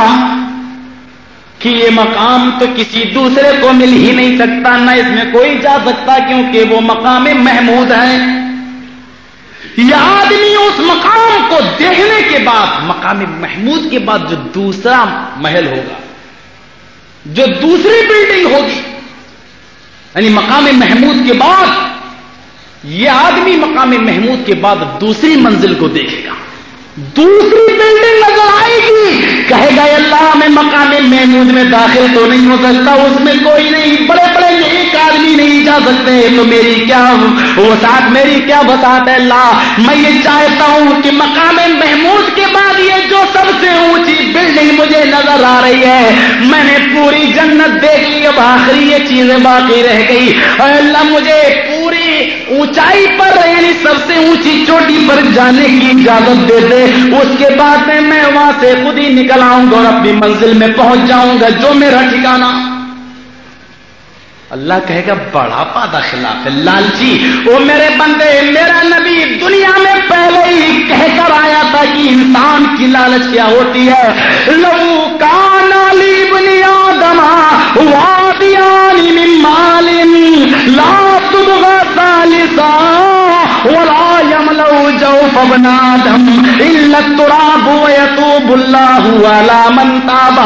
کہ یہ مقام تو کسی دوسرے کو مل ہی نہیں سکتا، نہ اس میں کوئی جا سکتا، کیونکہ وہ مقام محمود ہے۔ یہ آدمی اس مقام کو دیکھنے کے بعد، مقام محمود کے بعد جو دوسرا محل ہوگا، جو دوسری بلڈنگ ہوگی یعنی مقام محمود کے بعد، یہ آدمی مقام محمود کے بعد دوسری منزل کو دیکھے گا۔ دوسری بلڈنگ نظر آئے گی، کہے گا اللہ، میں مقام محمود میں داخل تو نہیں ہو سکتا، اس میں کوئی نہیں، بڑے آدمی نہیں جا سکتے تو میری کیا وسعت میری کیا بسات ہے؟ اللہ میں یہ چاہتا ہوں کہ مقام محمود کے بعد یہ جو سب سے اونچی بلڈنگ مجھے نظر آ رہی ہے، میں نے پوری جنت دیکھ لی، اب آخری یہ چیزیں باقی رہ گئی۔ اور اللہ، مجھے پوری اونچائی پر یعنی سب سے اونچی چوٹی پر جانے کی اجازت دے دے۔ اس کے بعد میں میں وہاں سے خود ہی نکل آؤں گا اور اپنی منزل میں پہنچ جاؤں گا۔ جو میرا ٹھکانا اللہ کہے گا بڑا پادا خلاف لالچی۔ وہ میرے بندے، میرا نبی دنیا میں پہلے ہی کہہ کر آیا تھا کہ انسان کی لالچ کیا ہوتی ہے۔ لو کان علی بنیا دما وادیانی من مال لا تبغى ثالثا يملو جوف الا التراب ويتوب الله على من تاب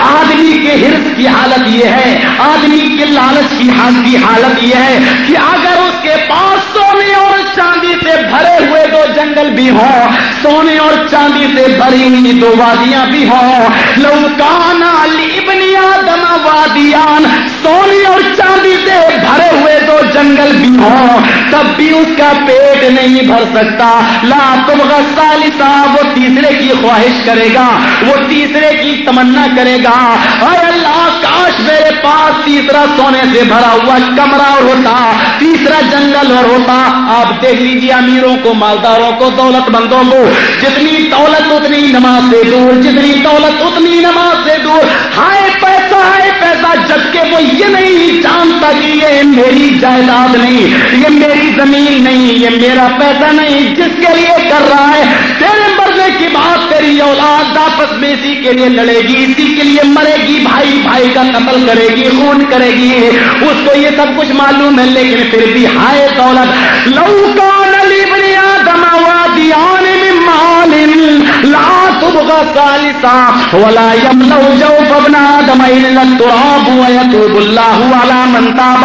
آدمی کے حرص کی حالت یہ ہے۔ آدمی کے لالچ کی حالت کی حالت یہ ہے کہ اگر اس کے پاس سونے اور چاندی سے بھرے ہوئے دو جنگل بھی ہوں، سونے اور چاندی سے بھری ہوئی دو وادیاں بھی ہوں۔ لوکانا ابنی آدم وادیان سونے اور چاندی سے بھرے ہوئے دو جنگل بھی ہوں، تب بھی اس کا پیٹ نہیں بھر سکتا۔ لا تم غسالی صاحب وہ تیسرے کی خواہش کرے گا، وہ تیسرے کی تمنا کرے گا۔ اے اللہ، کاش میرے پاس تیسرا سونے سے بھرا ہوا کمرہ اور ہوتا، تیسرا جنگل اور ہوتا۔ آپ دیکھ لیجیے امیروں کو، مالداروں کو، دولت مندوں کو۔ جتنی دولت اتنی نماز سے دور، جتنی دولت اتنی نماز سے دور۔ ہائے، پیسہ ہے پیسہ جبکہ وہ یہ نہیں جانتا کہ یہ میری جائیداد نہیں، یہ میری زمین نہیں، یہ میرا پیسہ نہیں، جس کے لیے کر رہا ہے۔ تیرے مرنے کی بات تیری اولاد آپس میں اسی کے لیے لڑے گی، اسی کے لیے مرے گی، بھائی بھائی کا قتل کرے گی، خون کرے گی۔ اس کو یہ سب کچھ معلوم ہے، لیکن پھر بھی ہائے دولت۔ لوکان علی بنی آدم وادیان من مال، لا تبغى ثالثا ولا يملو جوف ابن آدم الا التراب ويتوب الله على من تاب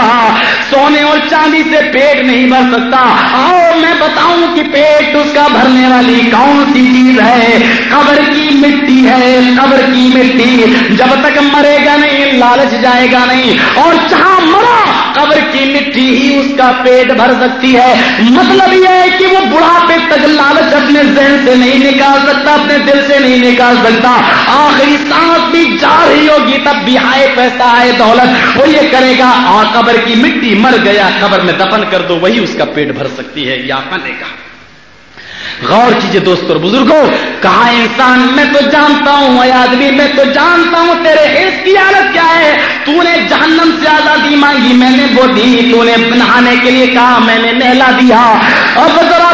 سونے اور چاندی سے پیٹ نہیں بھر سکتا۔ آؤ میں بتاؤں کہ پیٹ اس کا بھرنے والی کون سی چیز ہے؟ قبر کی مٹی ہے، قبر کی مٹی۔ جب تک مرے گا نہیں، لالچ جائے گا نہیں۔ اور جہاں مرا قبر کی مٹی ہی اس کا پیٹ بھر سکتی ہے۔ مطلب یہ ہے کہ وہ بڑھاپے تک لالچ اپنے ذہن سے نہیں نکال سکتا، اپنے دل سے نہیں نکال سکتا۔ آخری سانس بھی جا رہی ہوگی، تب بھی آئے پیسہ آئے دولت۔ وہ یہ کرے گا اور قبر کی مٹی مر گیا، قبر میں دفن کر دو، وہی اس کا پیٹ بھر سکتی ہے، یا بنے گا۔ غور کیجیے دوست اور بزرگوں کہا انسان، میں تو جانتا ہوں، اے آدمی، میں تو جانتا ہوں تیرے حص کی حالت کیا ہے؟ تو نے جہنم سے آزادی مانگی، میں نے وہ دی تو نے نہانے کے لیے کہا، میں نے نہلا دیا۔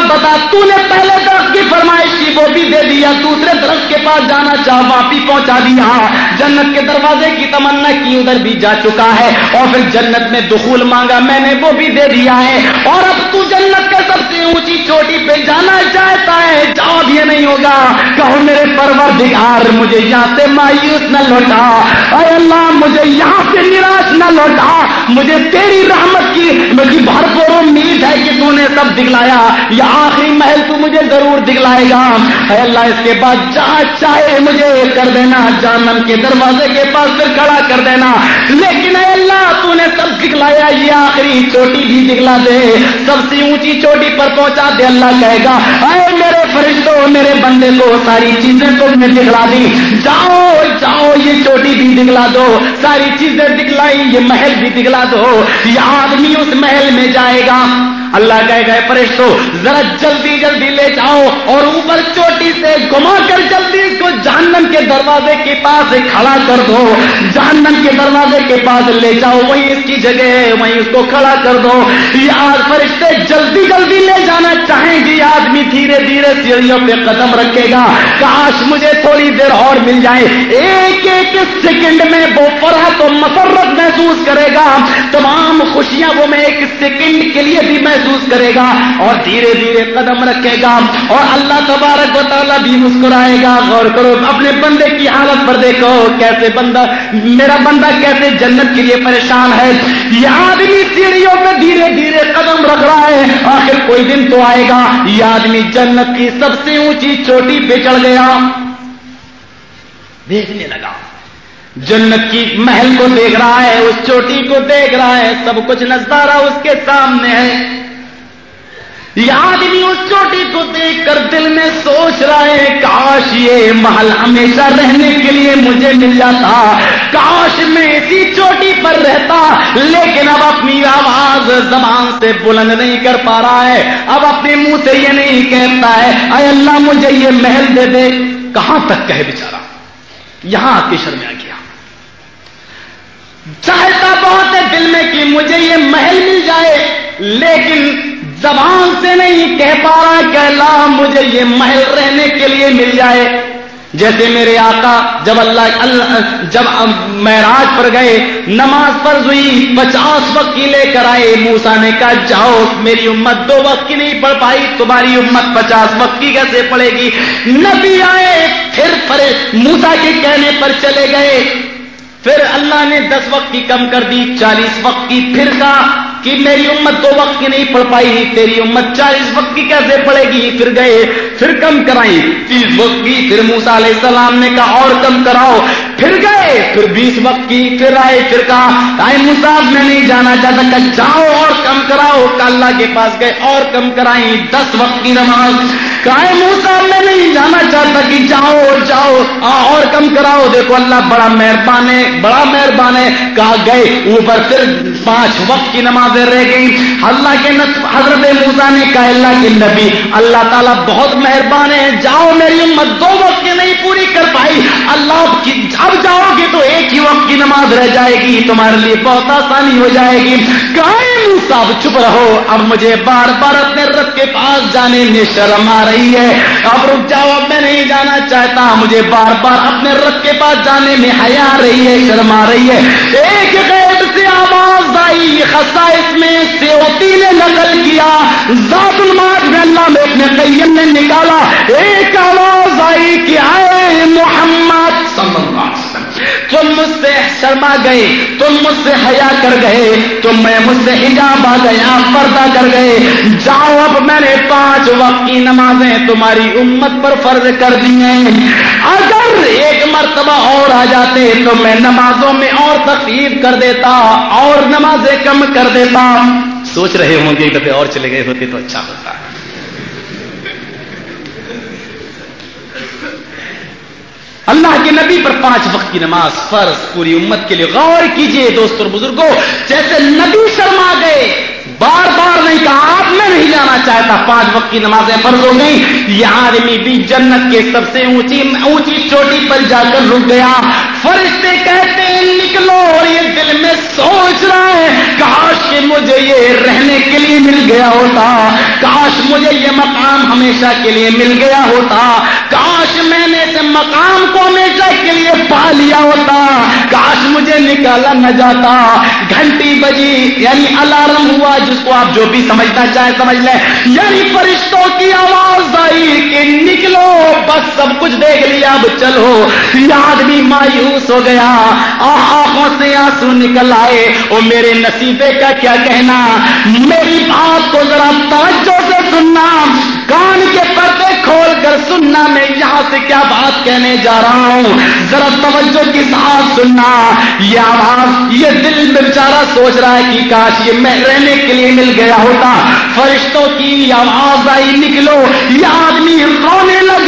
اب بتا، تو نے پہلے درخت کی فرمائش کی، وہ بھی دے دیا، دوسرے درخت کے پاس جانا چاہ واپی پہنچا دیا۔ جنت کے دروازے کی تمنا کی ادھر بھی جا چکا ہے۔ اور پھر جنت میں دخول مانگا، میں نے وہ بھی دے دیا ہے۔ اور اب تو جنت کے سب سے اونچی چوٹی پہ جانا چاہتا ہے۔ جاؤ بھی نہیں ہوگا۔ کہو میرے پرور مجھے یہاں سے مایوس نہ لوٹا۔ اے اللہ، مجھے یہاں سے نراش نہ لوٹا۔ مجھے تیری رحمت کی میری بھرپور امید ہے کہ تو نے سب دکھلایا۔ یہ آخری محل تو مجھے ضرور دکھلائے گا۔ اے اللہ، اس کے بعد جہاں چاہے مجھے کر دینا جانم کے دروازے کے پاس پھر کھڑا کر دینا۔ لیکن اے اللہ، تو نے سب دکھلایا، یہ آخری چوٹی بھی دکھلا دے۔ سب سے اونچی چوٹی پر پہنچا دے، اللہ کہے گا، اے میرے فرشتوں میرے بندے کو ساری چیزیں تو میں دکھلا دی۔ جاؤ جاؤ، یہ چوٹی بھی دکھلا دو۔ ساری چیزیں دکھلائی، یہ محل بھی دکھلا دو۔ یہ آدمی اس محل میں جائے گا۔ اللہ کہے گئے فرشتوں ذرا جلدی جلدی لے جاؤ اور اوپر چوٹی سے گھما کر جلدی اس کو جہنم کے دروازے کے پاس کھڑا کر دو۔ جہنم کے دروازے کے پاس لے جاؤ، وہیں اس کی جگہ ہے، وہیں اس کو کھڑا کر دو۔ یہ آج فرشتے، جلدی جلدی لے جانا چاہیں گے آدمی دھیرے دھیرے سیڑھیوں پہ قدم رکھے گا۔ کاش مجھے تھوڑی دیر اور مل جائے۔ ایک ایک سیکنڈ میں وہ فرحت و مسرت محسوس کرے گا۔ تمام خوشیاں وہ میں ایک سیکنڈ کے لیے بھی محسوس کرے گا اور دھیرے دھیرے قدم رکھے گا اور اللہ تبارک و تعالیٰ بھی مسکرائے گا۔ غور کرو، اپنے بندے کی حالت پر دیکھو، کیسے بندہ، میرا بندہ کیسے جنت کے لیے پریشان ہے۔ یہ آدمی سیڑھیوں پہ دھیرے دھیرے قدم رکھ رہا ہے، آخر کوئی دن تو آئے گا۔ یہ آدمی جنت کی سب سے اونچی چوٹی پہ چڑھ گیا۔ دیکھنے لگا، جنت کی محل کو دیکھ رہا ہے، اس چوٹی کو دیکھ رہا ہے، سب کچھ نظارہ اس کے سامنے ہے۔ یہ آدمی اس چوٹی کو دیکھ کر دل میں سوچ رہا ہے، کاش یہ محل ہمیشہ رہنے کے لیے مجھے مل جاتا۔ کاش میں اسی چوٹی پر رہتا، لیکن اب اپنی آواز زبان سے بلند نہیں کر پا رہا ہے۔ اب اپنے منہ سے یہ نہیں کہتا ہے، اے اللہ مجھے یہ محل دے دے۔ کہاں تک کہے بیچارہ؟ یہاں آ کے شرمیا گیا۔ چاہتا بہت ہے دل میں کہ مجھے یہ محل مل جائے، لیکن زبان سے نہیں کہہ پا رہا کہ اللہ مجھے یہ محل رہنے کے لیے مل جائے۔ جیسے میرے آقا جب اللہ اللہ جب معراج پر گئے، نماز فرض ہوئی پچاس وقت کی لے کر آئے۔ موسا نے کہا، جاؤ، میری امت دو وقت کی نہیں پڑھ پائی، تمہاری امت پچاس وقت کی کیسے پڑے گی؟ نبی آئے، پھر پڑے موسا کے کہنے پر چلے گئے۔ پھر اللہ نے دس وقت کی کم کر دی، چالیس وقت کی، پھر کہا کہ میری امت دو وقت کی نہیں پڑھ پائی، تیری امت چالیس وقت کی کیسے پڑے گی؟ پھر گئے، پھر کم کرائی، تیس وقت کی، پھر موسا علیہ السلام نے کہا اور کم کراؤ، پھر گئے، پھر بیس وقت کی، پھر آئے، پھر کہا، آئے مساف میں نہیں جانا چاہتا کہ جاؤ اور کم کراؤ اللہ کے پاس گئے اور کم کرائی، دس وقت کی نماز کہا موسا میں نہیں جانا چاہتا کہ جاؤ جاؤ۔ اور کم کراؤ۔ دیکھو، اللہ بڑا مہربان ہے، بڑا مہربان ہے۔ کہا گئے، اوپر پھر پانچ وقت کی نمازیں رہ گئی اللہ کے حضرت موسا نے کہا، اللہ کے نبی، اللہ تعالیٰ بہت مہربان ہے۔ جاؤ، میری امت دو وقت کی نہیں پوری کر پائی۔ اللہ کی، اب جاؤ گے تو ایک ہی وقت کی نماز رہ جائے گی۔ تمہارے لیے بہت آسانی ہو جائے گی۔ صاحب چپ رہو۔ اب مجھے بار بار اپنے رب کے پاس جانے میں شرم آ رہی ہے۔ اب رک جاؤ، اب میں نہیں جانا چاہتا۔ مجھے بار بار اپنے رب کے پاس جانے میں حیا رہی ہے، شرم آ رہی ہے۔ ایک غیب سے آواز آئی خسا اس میں سیوتی نے نقل کیا۔ ذات الماج میں اللہ میں اپنے قیم نے نکالا۔ ایک آواز آئی کہ آئے محمد۔ صلی اللہ تم مجھ سے شرما گئے، تم مجھ سے حیا کر گئے تم میں مجھ سے حجاب آ گیا پردہ کر گئے۔ جاؤ اب میں نے پانچ وقت کی نمازیں تمہاری امت پر فرض کر دی ہیں۔ اگر ایک مرتبہ اور آ جاتے تو میں نمازوں میں اور تقریب کر دیتا، اور نمازیں کم کر دیتا۔ سوچ رہے ہوں گے کبھی اور چلے گئے ہوتے تو اچھا ہوتا۔ اللہ کے نبی پر پانچ وقت کی نماز فرض پوری امت کے لیے غور کیجیے دوستوں اور بزرگوں جیسے نبی شرما گئے بار بار نہیں کہا، آپ میں نہیں جانا چاہتا۔ پانچ وقت کی نمازیں فرض ہو گئی یہ آدمی بھی جنت کے سب سے اونچی اونچی چوٹی پر جا کر رک گیا۔ فرشتے کہتے ہیں، نکلو اور یہ دل میں سوچ رہا ہے، کاش کہ مجھے یہ رہنے کے لیے مل گیا ہوتا۔ کاش مجھے یہ مقام ہمیشہ کے لیے مل گیا ہوتا۔ کاش میں نے اس مقام کو ہمیشہ کے لیے پا لیا ہوتا۔ کاش مجھے نکالا نہ جاتا۔ گھنٹی بجی یعنی الارم ہوا جس کو آپ جو بھی سمجھنا چاہے سمجھ لیں۔ یعنی فرشتوں کی آواز آئی کہ نکلو، بس سب کچھ دیکھ لیا، اب چلو۔ یہ آدمی مایوس ہو گیا۔ آنکھوں سے آنسو نکل آئے۔ وہ میرے نصیبے کا کیا کہنا؟ میری بات کو ذرا توجہ سے سننا۔ کان کے پر کھول کر سننا میں یہاں سے کیا بات کہنے جا رہا ہوں؟ ذرا توجہ کے ساتھ سننا۔ یہ آواز، یہ دل بیچارہ سوچ رہا ہے کہ کاش یہ میں رہنے کے لیے مل گیا ہوتا۔ فرشتوں کی آواز آئی، نکلو۔ یہ آدمی رونے لگا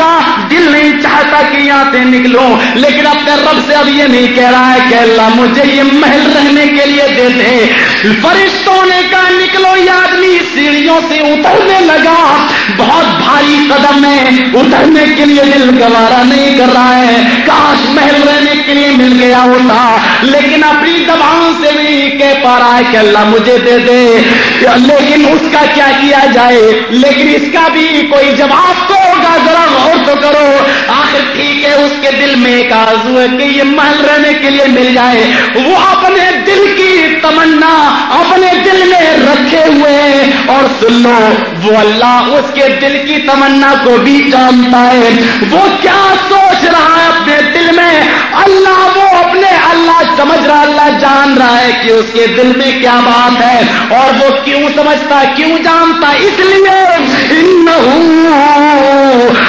سے نکلو، لیکن اپنے رب سے اب یہ نہیں کہہ رہا ہے کہ اللہ مجھے یہ محل رہنے کے لیے دے دے۔ فرشتوں نے کہا، نکلو، یہ آدمی سیڑھیوں سے اترنے لگا۔ بہت بھاری قدم ہے، اترنے کے لیے دل گوارا نہیں کر رہا ہے۔ کاش محل رہنے کے لیے مل گیا ہوتا، لیکن اپنی زبان سے نہیں کہہ پا رہا ہے کہ اللہ مجھے دے دے۔ لیکن اس کا کیا کیا جائے؟ لیکن اس کا بھی کوئی جواب تو ہوگا، ذرا غور تو کرو۔ آخر ٹھیک ہے اس کے دل میں ایک آرزو ہے کہ یہ محل رہنے کے لیے مل جائے۔ وہ اپنے دل کی تمنا اپنے دل میں رکھے ہوئے اور سن لو، وہ اللہ اس کے دل کی تمنا کو بھی جانتا ہے۔ وہ کیا سوچ رہا ہے اپنے دل میں؟ اللہ، وہ اپنے اللہ سمجھ رہا، اللہ جان رہا ہے کہ اس کے دل میں کیا بات ہے۔ اور وہ کیوں سمجھتا، کیوں جانتا؟ اس لیے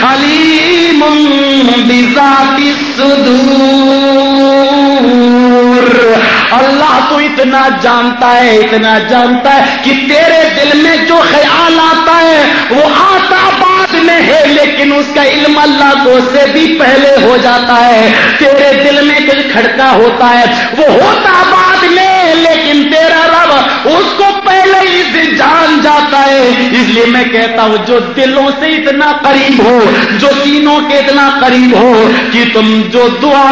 علیم بذات الصدور۔ اللہ تو اتنا جانتا ہے، اتنا جانتا ہے کہ تیرے دل میں جو خیال آتا ہے، وہ آتا بعد میں ہے، لیکن اس کا علم اللہ کو سے بھی پہلے ہو جاتا ہے۔ تیرے دل میں کچھ کھڑکا ہوتا ہے، وہ ہوتا بعد میں اس کو پہلے ہی سے جان جاتا ہے۔ اس لیے میں کہتا ہوں، جو دلوں سے اتنا قریب ہو، جو سینوں کے اتنا قریب ہو، کہ تم جو دعا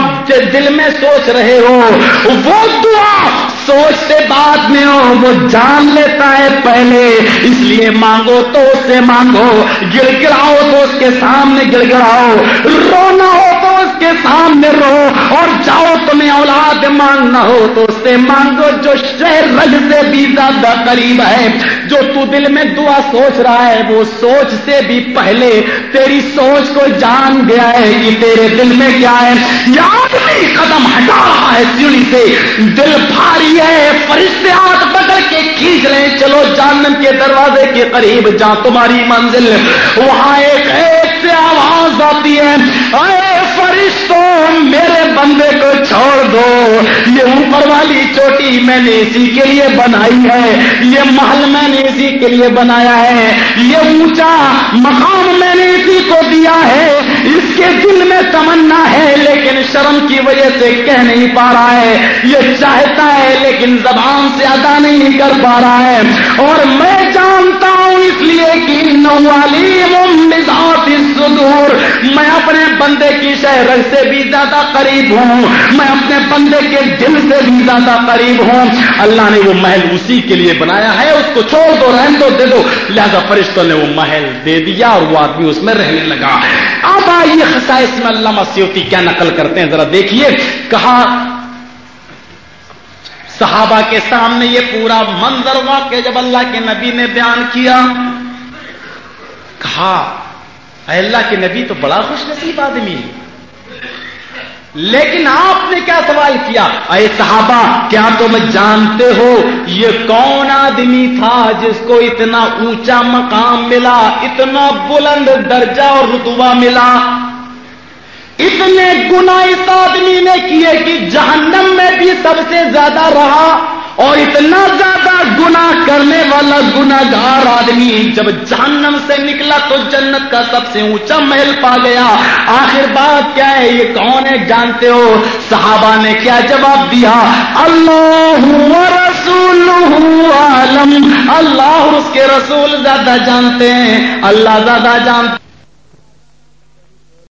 دل میں سوچ رہے ہو، وہ دعا سوچ سے بعد میں ہو وہ جان لیتا ہے پہلے۔ اس لیے مانگو تو اس سے مانگو۔ گڑ گڑاؤ تو اس کے سامنے گڑ گڑاؤ رونا ہو تو اس کے سامنے رو۔ اور جاؤ، تمہیں اولاد مانگنا ہو تو اس سے مانگو۔ جو شہر رگ سے بھی زیادہ قریب ہے، جو تو دل میں دعا سوچ رہا ہے، وہ سوچ سے بھی پہلے۔ تیری سوچ کو جان گیا ہے کہ تیرے دل میں کیا ہے۔ یا آدمی قدم ہٹا رہا ہے سیڑھی سے۔ دل بھاری ہے۔ فرشتے ہاتھ پکڑ کے کھینچ رہے چلو جانم کے دروازے کے قریب جا تمہاری منزل۔ وہاں ایک ایک سے آواز آتی ہے۔ اے فرشتوں، میرے بندے کو چھوڑ دو۔ یہ اوپر والی چوٹی میں نے اسی کے لیے بنائی ہے۔ یہ محل میں نے اسی کے لیے بنایا ہے۔ یہ اونچا مقام میں نے اسی کو دیا ہے۔ اس کے دل میں تمنا ہے، لیکن شرم کی وجہ سے کہہ نہیں پا رہا ہے۔ یہ چاہتا ہے، لیکن زبان سے ادا نہیں کر پا رہا ہے۔ اور میں جانتا ہوں اس لیے کہ صدور میں اپنے بندے کی شہر سے بھی زیادہ قریب ہوں۔ میں اپنے بندے کے دل سے بھی زیادہ قریب ہوں۔ اللہ نے وہ محل اسی کے لیے بنایا ہے، اس کو چھوڑ دو رہن دو دے دو۔ لہذا فرشتوں نے وہ محل دے دیا اور وہ آدمی اس میں رہنے لگا۔ اب آئیے خسائش میں اللہ مسیوتی کیا نقل کرتے ہیں، ذرا دیکھیے۔ کہا، صحابہ کے سامنے یہ پورا منظر واقع جب اللہ کے نبی نے بیان کیا۔ کہا، اے اللہ کے نبی تو بڑا خوش نصیب آدمی ہے۔ لیکن آپ نے کیا سوال کیا؟ اے صحابہ، کیا تم جانتے ہو یہ کون آدمی تھا جس کو اتنا اونچا مقام ملا، اتنا بلند درجہ اور رتبہ ملا؟ اتنے گنا اس آدمی نے کیے کہ جہنم میں بھی سب سے زیادہ رہا۔ اور اتنا زیادہ گنا کرنے والا گناگار آدمی جب جہنم سے نکلا تو جنت کا سب سے اونچا محل پا گیا۔ آخر بات کیا ہے؟ یہ کون ہے جانتے ہو؟ صحابہ نے کیا جواب دیا؟ اللہ رسول عالم۔ اللہ اور اس کے رسول زیادہ جانتے ہیں۔ اللہ زیادہ جانتے